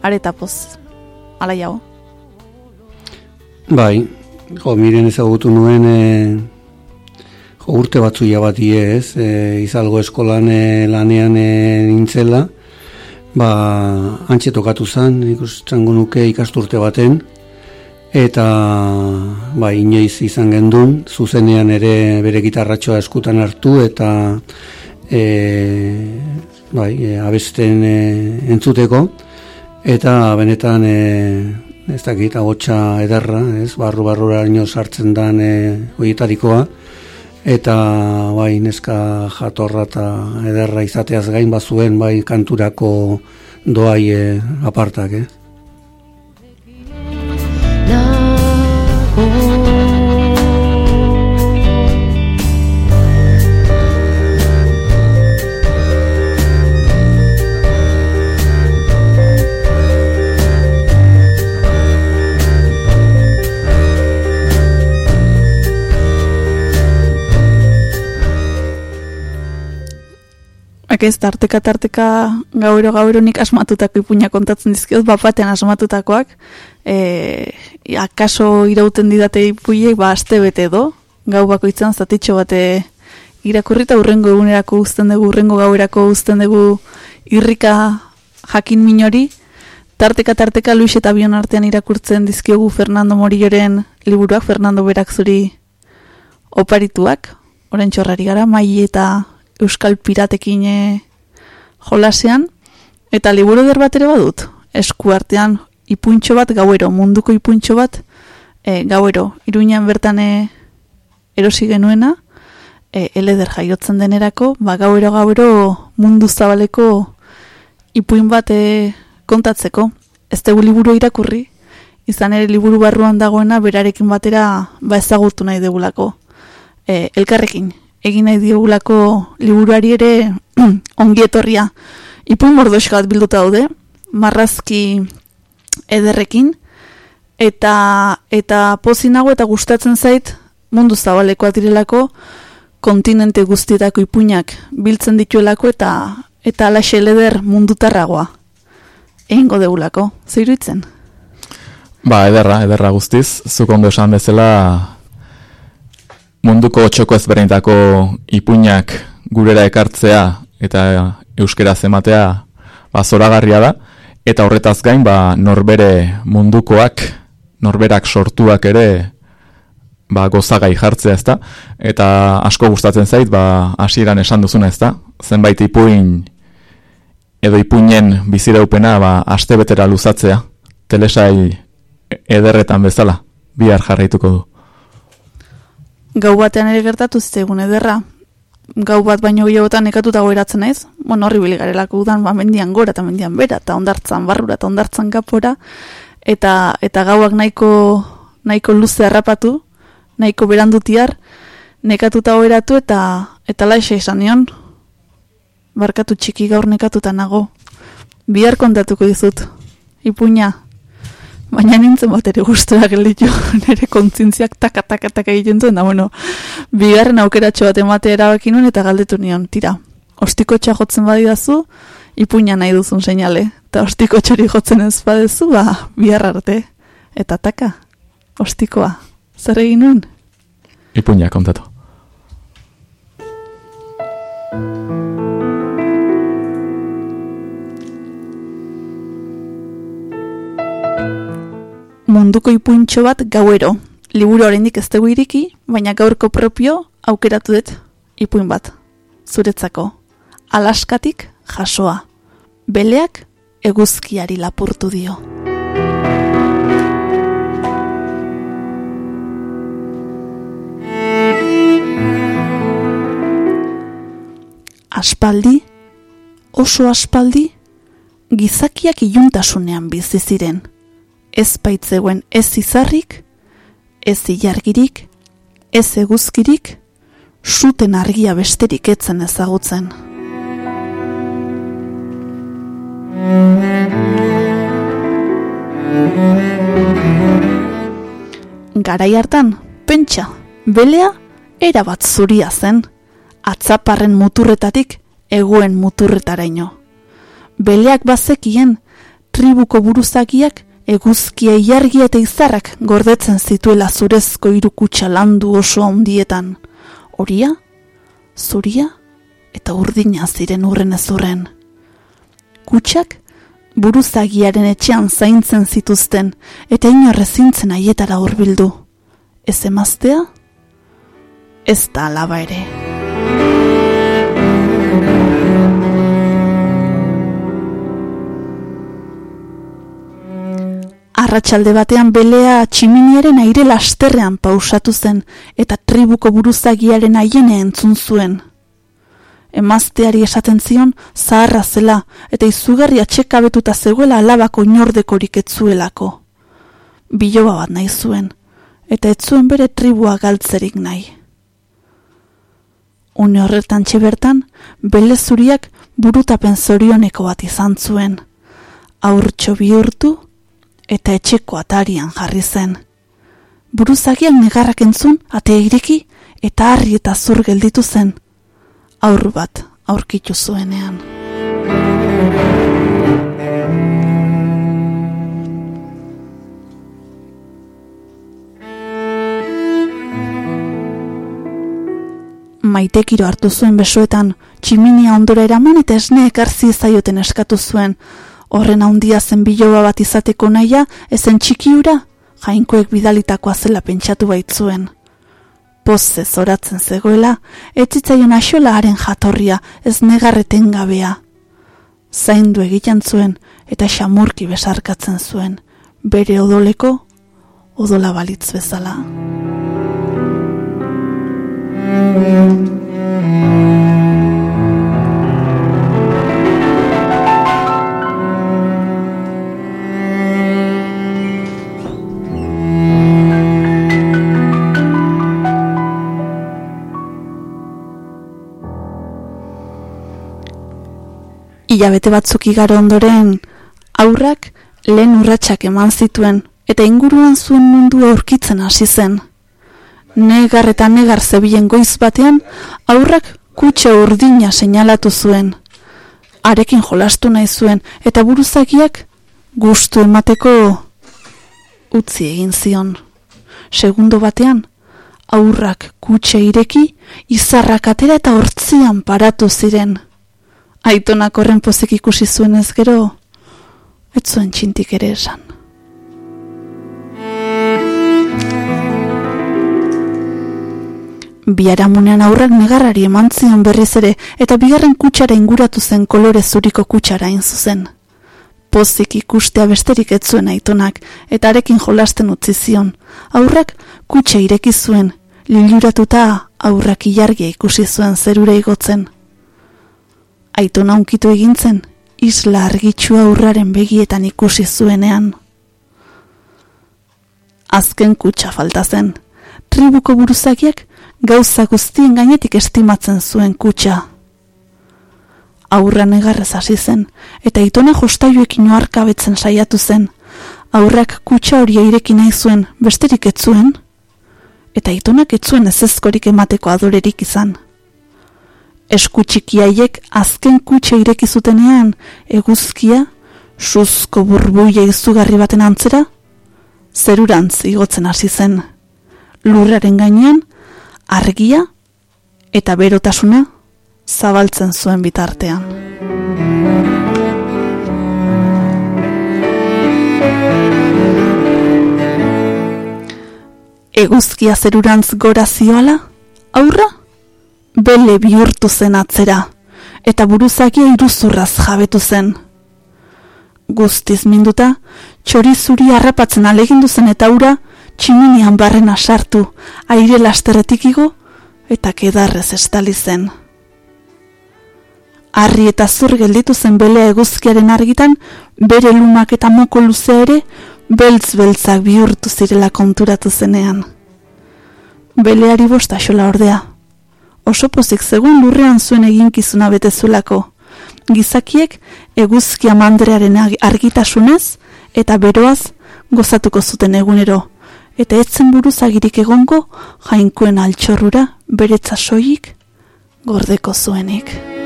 areta poz, ala jau. Bai, jo, miren ezagutu nuen e, jo, urte batzu jabati ez, e, izalgo eskolan e, lanean e, nintzela, ba, antxe tokatu zen, ikustango nuke ikasturte baten, eta ba, inoiz izan gendun, zuzenean ere bere gitarratxoa eskutan hartu, eta e, bai, e, abesten e, entzuteko, eta benetan e, ez dakit, agotxa ederra, ez, barru-barrura ino sartzen dan e, hoietarikoa, eta bai, neska jatorra eta ederra izateaz gain bazuen, bai, kanturako doai e, apartak, eh? Ipuinak ez, tarteka tarteka gauro gauro nik asmatutako ipuinak kontatzen dizkiot, bapatean asmatutakoak, e, akaso irauten didate ipuiek, ba, aste bete edo, gau bakoitzan zatitxo bate irakurrita urrengo egunerako uzten dugu, urrengo gauerako uzten dugu irrika jakin minori, tarteka tarteka Luis eta Bion artean irakurtzen dizkiogu Fernando Morilloren liburuak, Fernando berak zuri oparituak, oren txorrari gara, mai eta Euskal Piratekin e, jolasean, eta liburu der bat ere badut, esku artean ipuntxo bat gauero, munduko ipuntxo bat e, gauero, iruinan bertan e, erosi genuena, e, eleder jaiotzen denerako, ba gauero gauero mundu zabaleko ipuin bat e, kontatzeko. Ez dugu liburu irakurri, izan ere liburu barruan dagoena berarekin batera ba ezagutu nahi degulako. E, elkarrekin, egin nahi diogulako liburuari ere ongi etorria. Ipuin mordoxka bat bilduta daude, marrazki ederrekin, eta eta pozi nago eta gustatzen zait mundu zabalekoak direlako kontinente guztietako ipuinak biltzen dituelako eta eta alaxe leder mundutarragoa. Egingo deulako, zeiruitzen? Ba, ederra, ederra guztiz, zuk ondo esan bezala munduko txoko ezberdinetako ipuinak gurera ekartzea eta euskeraz ematea ba, zoragarria da, eta horretaz gain ba, norbere mundukoak, norberak sortuak ere ba, gozagai jartzea ezta, eta asko gustatzen zait, ba, hasieran esan duzuna ezta, zenbait ipuin edo ipuinen biziraupena ba, aste betera luzatzea, telesai ederretan bezala, bihar jarraituko du. Gau batean ere gertatu zegoen ederra, gau bat baino gehiagotan nekatuta goeratzen naiz, bueno, horri biligarelako udan, ba, mendian gora eta mendian bera, eta ondartzan barrura eta ondartzan kapora, eta, eta gauak nahiko, nahiko luze harrapatu, nahiko berandutiar, nekatuta goeratu eta eta laixe esan nion, barkatu txiki gaur nekatuta nago, bihar kontatuko dizut, ipuina, baina nintzen bat ere guztua gelditu, nire kontzintziak taka taka taka egiten duen, da bueno, bigarren aukeratxo bat ematea erabaki nuen eta galdetu nion, tira, ostiko jotzen badidazu, ipuina nahi duzun seinale, eta ostiko txori jotzen ez badezu, ba, bihar arte, eta taka, ostikoa, zer egin nuen? Ipuina kontatu. Munduko ipuintxo bat gauero. Liburu oraindik ez dugu iriki, baina gaurko propio aukeratu dut ipuin bat. Zuretzako. Alaskatik jasoa. Beleak eguzkiari lapurtu dio. Aspaldi, oso aspaldi, gizakiak iluntasunean bizi ziren ez baitzegoen ez izarrik, ez ilargirik, ez eguzkirik, suten argia besterik etzen ezagutzen. Garai hartan, pentsa, belea erabat zuria zen, atzaparren muturretatik egoen muturretaraino. Beleak bazekien, tribuko buruzakiak eguzkia iargia eta izarrak gordetzen zituela zurezko irukutsa landu oso handietan. Horia, zuria eta urdina ziren urren ezurren. Kutsak buruzagiaren etxean zaintzen zituzten eta inorrezintzen aietara hurbildu. Ez emaztea? Ez da alaba ere. Arratsalde batean belea tximiniaren aire lasterrean pausatu zen eta tribuko buruzagiaren aiene entzun zuen. Emazteari esaten zion zaharra zela eta izugarri atxekabetuta zegoela alabako inordekorik etzuelako. Biloba bat nahi zuen eta ez zuen bere tribua galtzerik nahi. Une horretan txebertan, bele zuriak burutapen zorioneko bat izan zuen. Aurtxo bihurtu eta etxeko atarian jarri zen. Buruzagiak negarrak entzun, ate ireki eta harri eta zur gelditu zen. Aurru bat, aurkitu zuenean. Maitekiro hartu zuen besoetan, tximinia ondora eraman eta esne ekarzi zaioten eskatu zuen. Horren handia zen biloba bat izateko naia, ezen txikiura, jainkoek bidalitakoa zela pentsatu baitzuen. Poze zoratzen zegoela, etzitzaion axola haren jatorria, ez negarreten gabea. Zaindu egiten zuen eta xamurki besarkatzen zuen, bere odoleko, odola balitz bezala. Ilabete batzuk igaro ondoren, aurrak lehen urratsak eman zituen eta inguruan zuen mundu aurkitzen hasi zen. Negar eta negar zebilen goiz batean, aurrak kutxe urdina seinalatu zuen. Arekin jolastu nahi zuen eta buruzakiak gustu emateko utzi egin zion. Segundo batean, aurrak kutxe ireki, izarrak atera eta hortzian paratu ziren. Aitonak horren pozek ikusi zuen ez gero, ez zuen txintik ere esan. Biaramunean aurrak negarrari eman zion berriz ere, eta bigarren kutsara inguratu zen kolore zuriko kutsara zuzen. Pozik ikustea besterik ez zuen aitonak, eta arekin jolasten utzi zion. Aurrak kutsa ireki zuen, liluratuta aurrak ilargia ikusi zuen zerura igotzen. Aitona unkitu egintzen, isla argitsua aurraren begietan ikusi zuenean. Azken kutsa falta zen, tribuko buruzakiak gauza guztien gainetik estimatzen zuen kutsa. Aurra negarrez hasi zen, eta itona jostaiuekin oarkabetzen saiatu zen. Aurrak kutsa hori ireki nahi zuen, besterik ez zuen, eta itonak ez zuen ezezkorik emateko adorerik izan. Esku txikiaiek azken kutsa ireki zutenean, eguzkia, suzko burbuia izugarri baten antzera, zerurantz igotzen hasi zen. Lurraren gainean, argia eta berotasuna zabaltzen zuen bitartean. Eguzkia zerurantz gora zioala, aurra, bele bihurtu zen atzera, eta buruzakia iruzurraz jabetu zen. Guztiz minduta, txori zuri harrapatzen alegindu zen eta ura, tximinian barrena sartu, aire lasterretik igo, eta kedarrez estali zen. Arri eta zur gelditu zen belea eguzkiaren argitan, bere lumak eta moko luze ere, beltz-beltzak bihurtu zirela konturatu zenean. Beleari bosta xola ordea. Oso pozik zegoen lurrean zuen eginkizuna betezulako. Gizakiek eguzkia mandrearen argitasunez eta beroaz gozatuko zuten egunero, eta etzen buruzagirik egongo jainkoen altxorrura beretza soilik gordeko zuenik.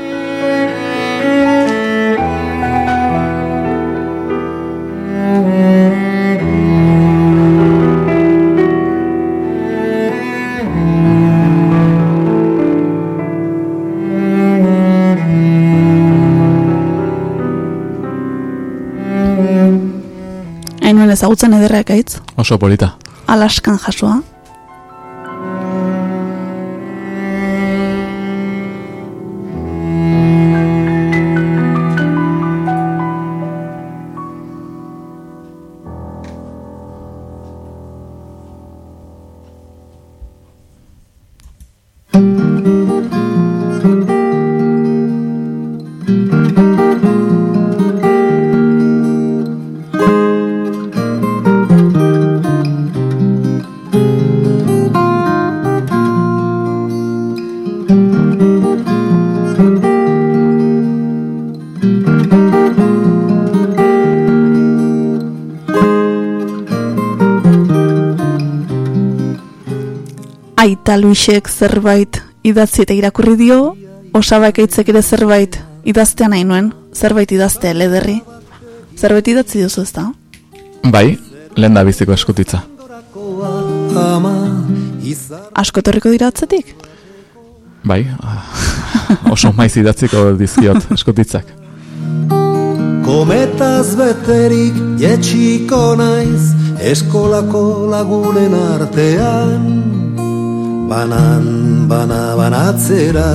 Ezagutzen ederra ekaitz, Oso polita. Alaskan jasoa. Aita Luisek zerbait idatzi eta irakurri dio, osaba ekaitzek ere zerbait idaztea nahi nuen, zerbait idaztea lederri. Zerbait idatzi duzu ez da? Bai, lehen da biziko eskutitza. Asko etorriko dira atzetik? Bai, ah, oso maiz idatziko dizkiot eskutitzak. Kometaz beterik jetxiko naiz eskolako lagunen artean Banan, bana, banatzera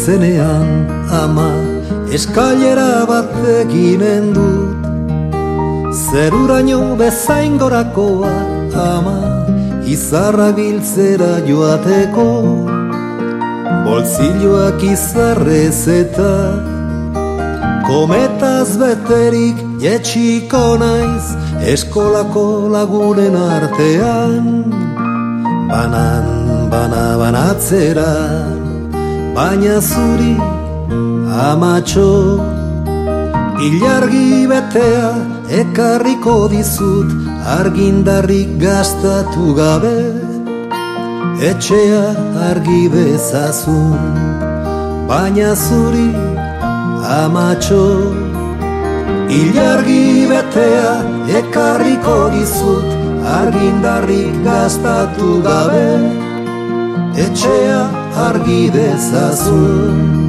aizenean ama Eskailera bat eginen dut. Zeruraino bezain gorakoa ama Izarra biltzera joateko. Bolzilloak izarrez eta Kometaz beterik jetxiko naiz Eskolako lagunen artean. Banan, bana, banatzera Baina zuri amatxo Ilargi betea ekarriko dizut Argindarrik gastatu gabe Etxea argi bezazun. Baina zuri amatxo Ilargi betea ekarriko dizut Argindarrik gastatu gabe Etxea argi dezazun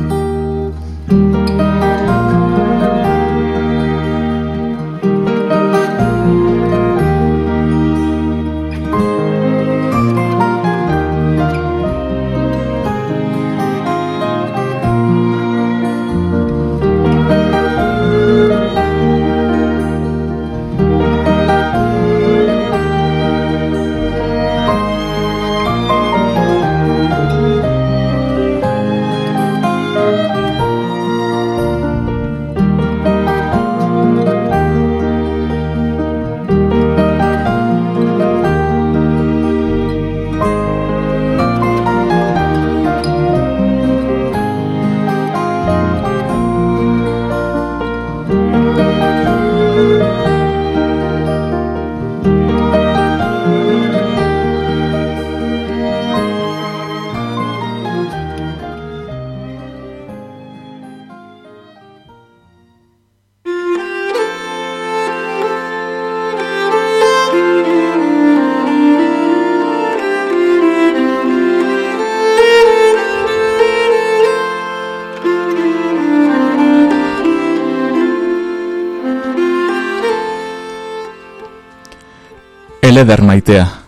Eleder maitea.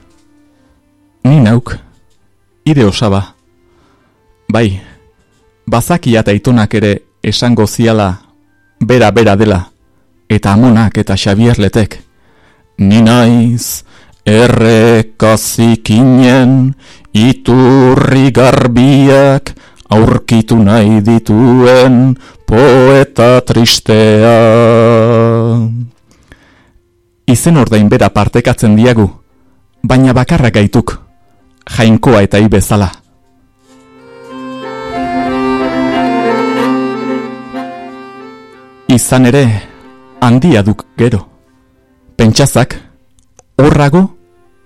Ni nauk, ire osaba. Bai, bazakia eta itonak ere esango ziala bera-bera dela, eta amonak eta xabierletek. Ni naiz, errekazikinen, iturri garbiak, aurkitu nahi dituen poeta tristea. Izen ordain bera partekatzen diagu, baina bakarra gaituk, jainkoa eta hi bezala. Izan ere, handia duk gero. Pentsazak, horrago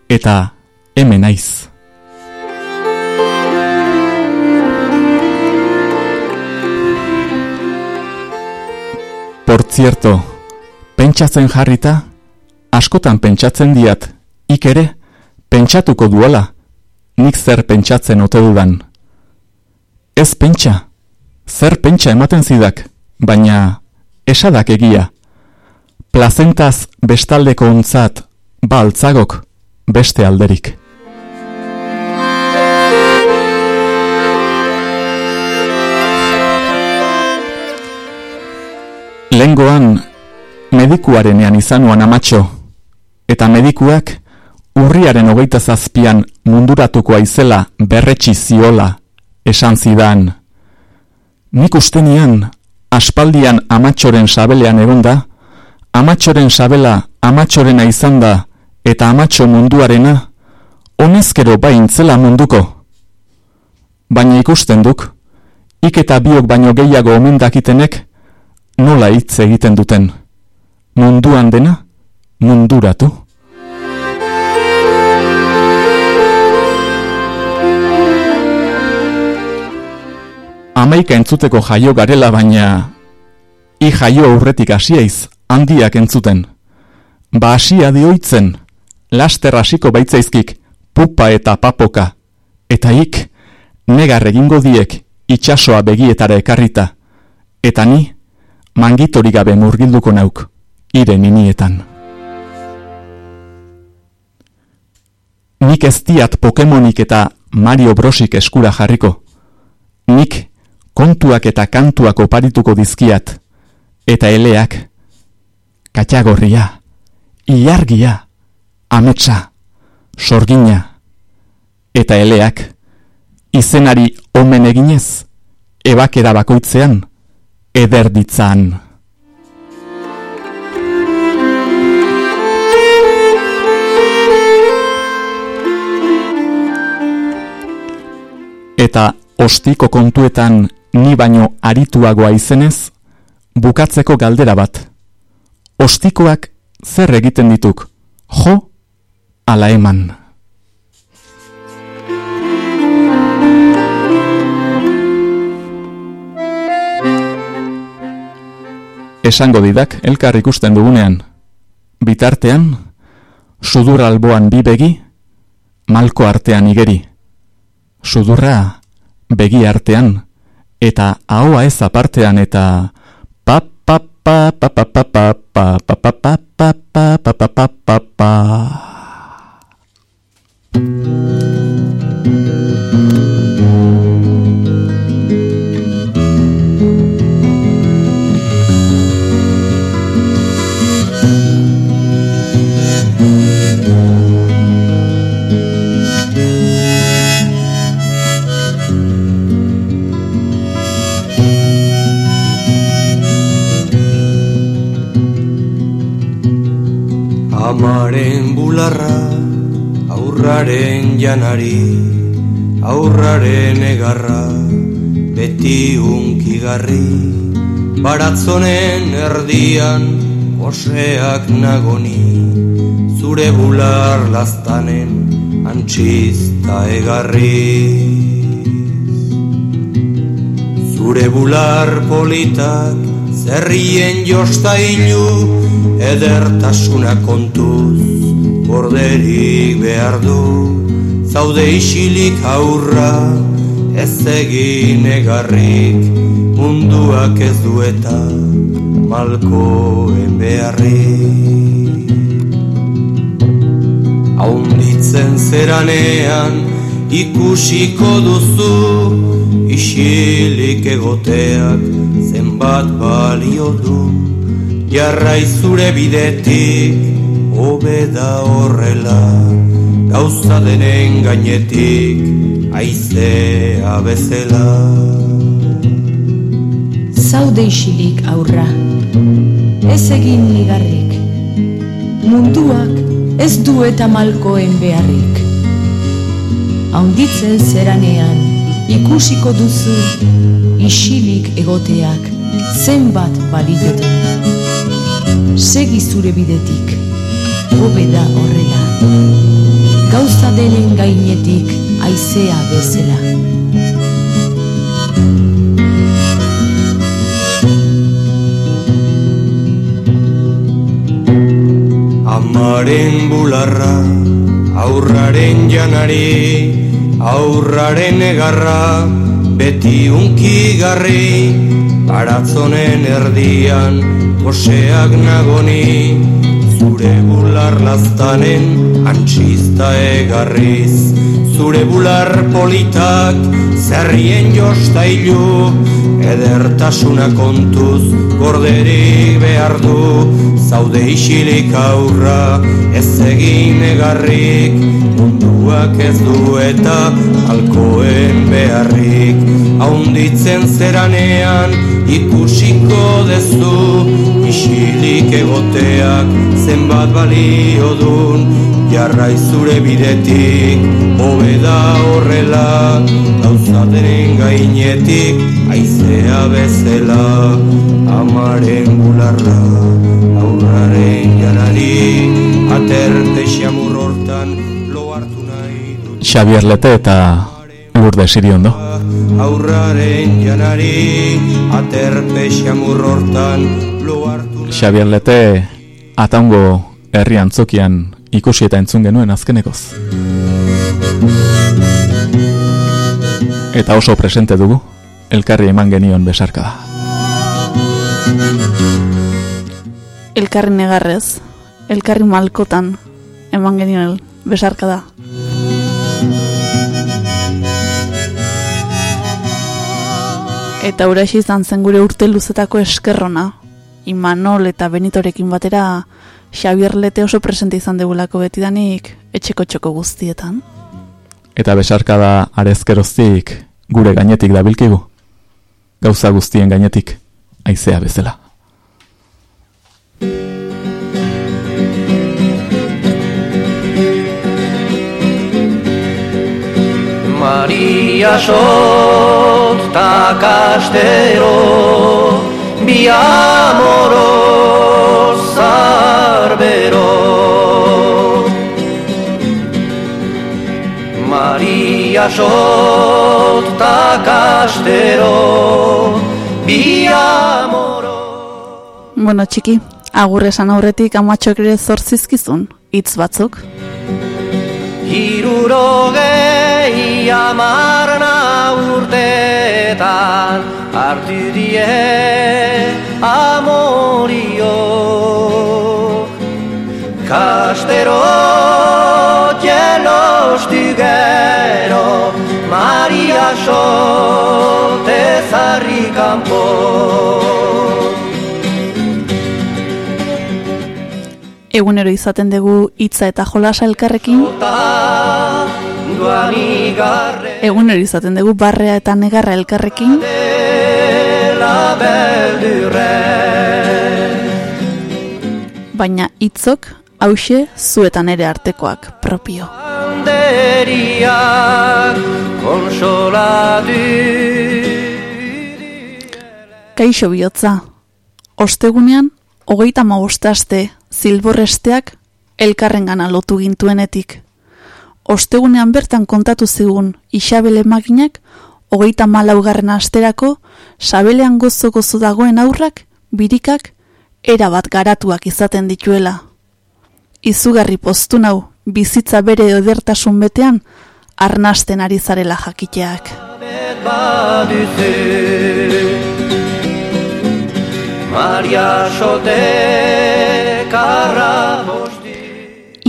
eta hemen naiz. Por cierto, pentsatzen jarrita, askotan pentsatzen diat, ik ere, pentsatuko duela, nik zer pentsatzen ote dudan. Ez pentsa, zer pentsa ematen zidak, baina esadak egia. Plazentaz bestaldeko ontzat, baltzagok beste alderik. Lengoan medikuarenean izanuan amatxo, eta medikuak urriaren hogeita zazpian munduratuko aizela berretsi ziola, esan zidan. Nik ustenian, aspaldian amatxoren sabelean egonda, amatxoren sabela amatxorena izan da eta amatxo munduarena, honezkero baintzela munduko. Baina ikusten duk, ik eta biok baino gehiago omendakitenek, nola hitz egiten duten. Munduan dena, munduratu. Amaika entzuteko jaio garela baina i jaio aurretik hasiaiz handiak entzuten. Ba hasia dioitzen, laster hasiko baitzaizkik pupa eta papoka, eta ik negar egingo diek itxasoa begietara ekarrita, eta ni mangitori gabe murgilduko nauk, ire ninietan. Nik ez diat Pokemonik eta Mario Brosik eskura jarriko. Nik kontuak eta kantuak oparituko dizkiat, eta eleak, katxagorria, ilargia, ametsa, sorgina, eta eleak, izenari omen eginez, ebakera bakoitzean, ederditzan. Eta ostiko kontuetan ni baino arituagoa izenez, bukatzeko galdera bat. Ostikoak zer egiten dituk, jo, ala eman. Esango didak elkar ikusten dugunean. Bitartean, sudur alboan bi begi, malko artean igeri. Sudurra begi artean, eta ahoa ez apartean eta pa pa pa pa pa pa pa pa pa pa pa pa pa pa pa pa pa pa Amaren bularra, aurraren janari, aurraren egarra, beti unkigarri, baratzonen erdian, oseak nagoni, zure bular laztanen, antxizta egarri. Zure bular politak, zerrien jostailu, edertasuna kontuz, borderik behar du, zaude isilik aurra, ez egin egarrik, munduak ez dueta, malkoen beharrik. Haunditzen zeranean, ikusiko duzu, isilik egoteak, zenbat balio du, jarrai zure bidetik, hobeda horrela, gauza denen gainetik, aizea bezela. Zaude isilik aurra, ez egin ligarrik, munduak ez du eta malkoen beharrik. Haunditzen zeranean, ikusiko duzu, isilik egoteak, zenbat balioten. Segi zure bidetik, hobeda horrela, gauza denen gainetik, aizea bezela. Amaren bularra, aurraren janari, aurraren egarra, beti unkigarri, baratzonen erdian, goseak nagoni, zure bular laztanen, antxista egarriz, zure bular politak, zerrien jostailu, edertasuna kontuz gorderik behar du. Zaude isilik aurra ez egin egarrik munduak ez du eta alkoen beharrik. Haunditzen zeranean ikusiko dezu isilik egoteak zenbat balio dun. Jarrai zure bidetik hobeda horrela gauza denen gainetik aizea bezela amaren bularra aurraren janari aterte xamur hortan lo hartu nahi dut. Xabier Lete eta Lourdes Iriondo. aurraren janari aterpe xamur hortan lo hartu Xabier Lete ataungo herri antzokian ikusi eta entzun genuen azkenekoz. Eta oso presente dugu, elkarri eman genion besarkada. Elkarri negarrez, elkarri malkotan, eman genioen besarkada. Eta huraxe izan zen gure urte luzetako eskerrona. Imanol eta Benitorekin batera Xabier Lete oso presente izan degulako betidanik etxeko txoko guztietan. Eta besarkada arezkeroztik gure gainetik dabilkigu. Gauza guztien gainetik, aizea bezala. Maria sot ta castero bi amoro sarbero Maria sot ta castero bi amoro Bueno, txiki, agur esan aurretik amatxok ere zortzizkizun, hitz batzuk. Hirurogei amarna urtetan hartu die amorio Kastero jelosti gero Maria sote zarri kanpo Egunero izaten dugu hitza eta jolasa elkarrekin. Egunero izaten dugu barrea eta negarra elkarrekin. Baina hitzok hause zuetan ere artekoak propio. Banderiak konsolatu Kaixo bihotza. Ostegunean, hogeita mabostaste zilborresteak elkarrengana lotu gintuenetik. Ostegunean bertan kontatu zigun Isabel emaginak hogeita malaugarren asterako sabelean gozo gozo dagoen aurrak birikak erabat garatuak izaten dituela. Izugarri postu nau bizitza bere edertasun betean arnasten ari zarela jakiteak. Maria sote karra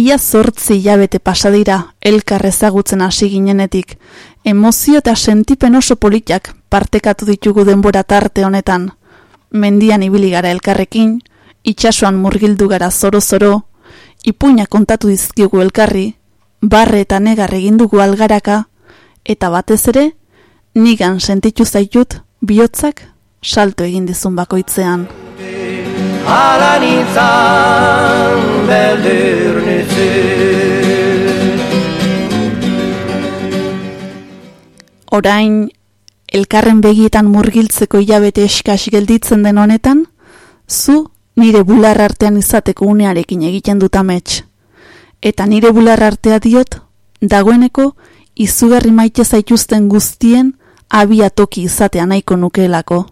Ia zortzi hilabete pasadira elkar ezagutzen hasi ginenetik, emozio eta sentipen oso politak partekatu ditugu denbora tarte honetan. Mendian ibili gara elkarrekin, itsasoan murgildu gara zoro-zoro, ipuina kontatu dizkigu elkarri, barre eta negar egin dugu algaraka, eta batez ere, nigan sentitu zaitut bihotzak salto egin dizun bakoitzean. Ala nintzan beldur nizu Orain, elkarren begietan murgiltzeko hilabete eskas gelditzen den honetan, zu nire bular artean izateko unearekin egiten dut amets. Eta nire bular artea diot, dagoeneko izugarri maite zaituzten guztien abia toki izatea nahiko nukeelako.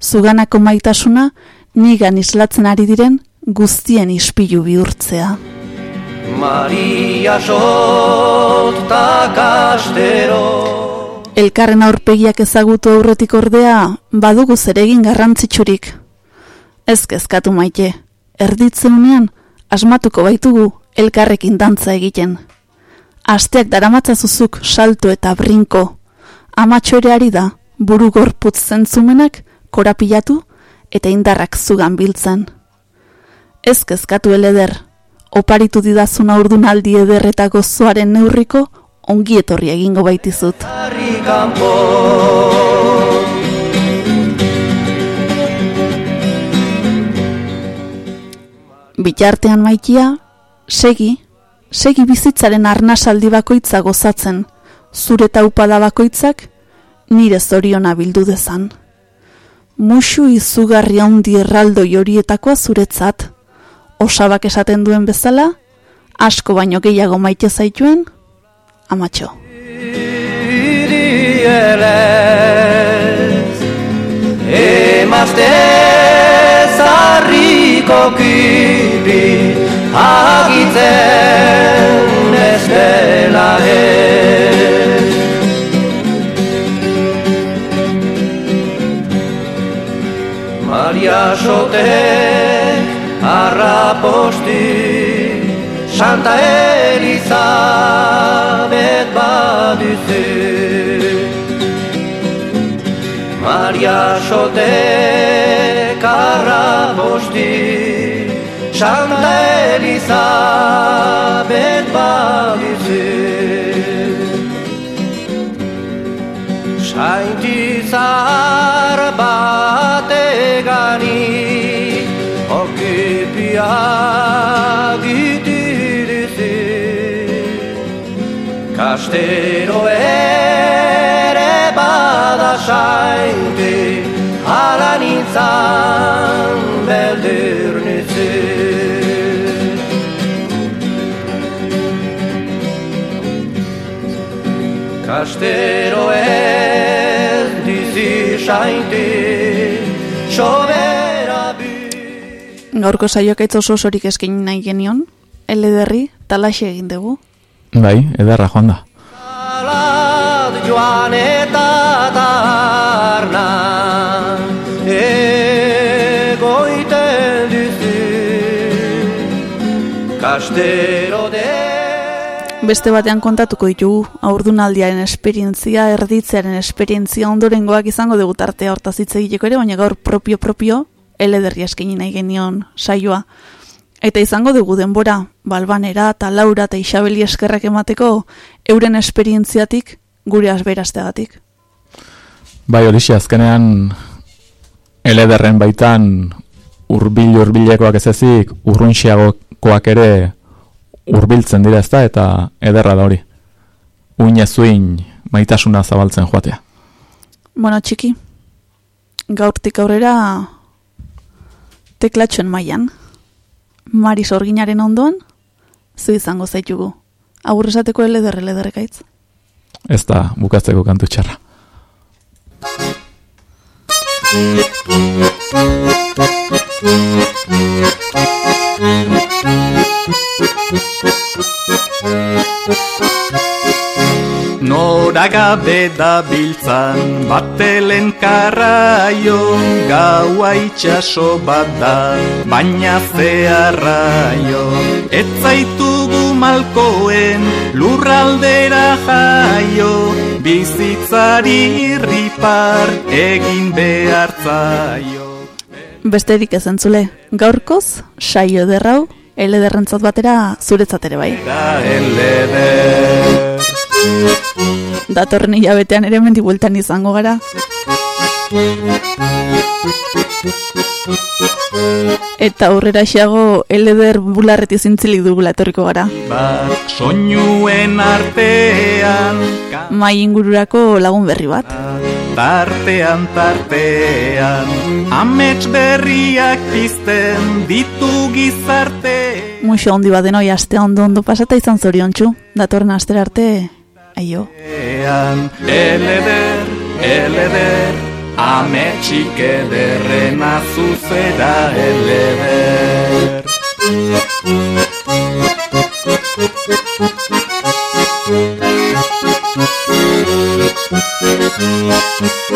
Zuganako maitasuna nigan islatzen ari diren guztien ispilu bihurtzea. Maria sot ta kastero Elkarren aurpegiak ezagutu aurretik ordea, badugu zeregin garrantzitsurik. Ez kezkatu maite, erditzeunean, asmatuko baitugu elkarrekin dantza egiten. Asteak daramatzazuzuk salto eta brinko. Amatxoreari da, buru gorputz zentzumenak korapilatu eta indarrak zugan biltzen. Ez kezkatu eleder, oparitu didazun aurdunaldi eder eta gozoaren neurriko ongi etorri egingo baitizut. Bitartean maikia, segi, segi bizitzaren arnasaldi bakoitza gozatzen, zure taupada bakoitzak nire zoriona bildu dezan. Musu izugarri handi erraldo horietakoa zuretzat, osabak esaten duen bezala, asko baino gehiago maite zaituen, amatxo. Emazte zarriko kipi Agitzen ez dela ez Maria Sotek arraposti Santa Elizabeth baduzu Maria Sotek arraposti Santa Elizabeth baduzu Saintizar bategani Okipia gitirizi Kastero ere bada sainti Hala nintzan beldurnizi Kastero ez dizi sainti Sobera Gaurko saioak aitz oso osorik eskin nahi genion, elederri, talaxe egin dugu. Bai, ederra joan da. Joan eta tarna Egoiten duzu Kastero de Beste batean kontatuko ditugu, aurdunaldiaren esperientzia, erditzearen esperientzia ondorengoak izango dugu tartea hortaz hitz egiteko ere, baina gaur propio-propio elederri eskaini nahi genion saioa. Eta izango dugu denbora, balbanera eta laura eta isabeli eskerrak emateko euren esperientziatik gure asberazteagatik. Bai, horixe azkenean elederren baitan urbil urbilekoak ez ezik urrunxiagokoak ere urbiltzen dira ezta eta ederra da hori. Uine zuin maitasuna zabaltzen joatea. Bueno, txiki, gaurtik aurrera teklatxoen mailan. Mari sorginaren ondoan, zu izango zaitugu. Agur esateko elederre lederrekaitz. Ez da bukatzeko kantu txarra. Nora gabe da biltzan batelen karraio Gaua itxaso bat da, baina zeharraio. Ez zaitugu malkoen lurraldera jaio Bizitzari irripar egin behartzaio Besterik ez entzule, gaurkoz, saio derrau, elederrentzat batera zuretzat ere bai. Datorren hilabetean ere mendi bueltan izango gara. Eta aurrera xago eleder bularreti zintzilik dugula etorriko gara. Bat soinuen artean Mai ingururako lagun berri bat. Tartean, tartean Amets berriak pizten ditu gizarte Muxo handi bat denoi aste ondo ondo pasata izan zoriontsu. Datorren astera arte, aio. Ean, eleder, eleder Ametsik ederrena zuzera eleder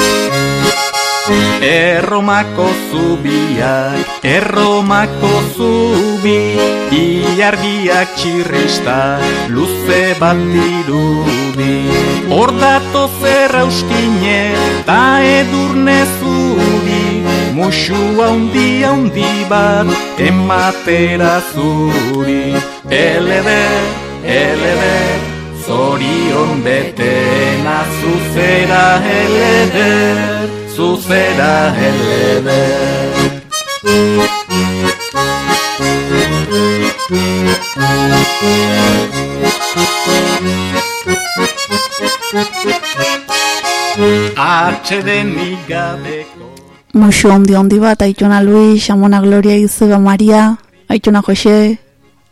Erron Erromako zubiak, erromako zubi Iargiak txirrista, luze bat dirudi. Hor dato zerra uskine, ta edurne zuri Musu haundi haundi bat, ematera zuri. Eleder, eleder, Zorion betena zuzera heleder, zuzera heleder. Atxeden igabeko Muxu handi handi bat, Aitona Luis, Amona Gloria Izeba Maria, Aitona Jose,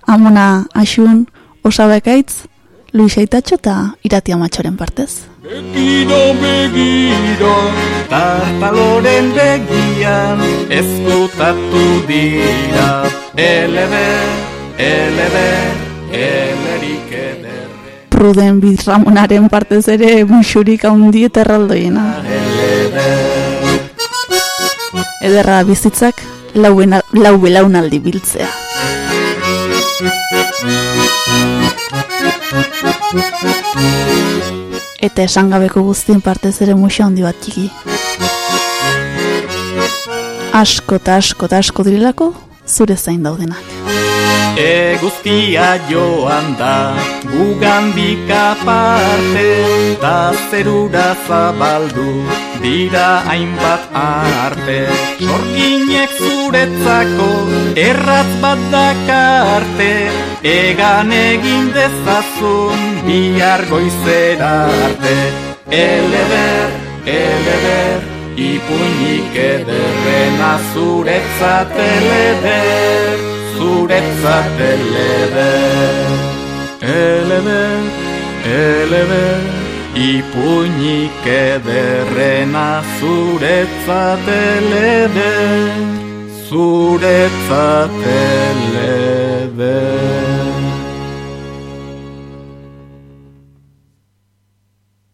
Amona Asun, Osabekaitz, Luis Aitatxo eta Irati Amatxoren partez. Begiro, begiro, tartaloren begian ezkutatu dira. Eleder, eleder, elerik eder. Pruden Ramonaren partez ere muxurik handi eta erraldoiena. Ederra bizitzak lau belaunaldi biltzea. Eta esangabeko guztien partez ere muxa handi bat txiki. Asko eta asko eta asko direlako, zure zain daudenak. E guztia joan da, gugandik aparte, ta zerura zabaldu, dira hainbat arte. Sorginek zuretzako, erratz bat dakarte, egan egin dezazun, bihar goizera arte. Eleder, eleder, ipuinik ederrena zuretzat eleder, zuretzat eleder. Eleder, eleder, ipuinik ederrena zuretzat eleder, zuretzat eleder.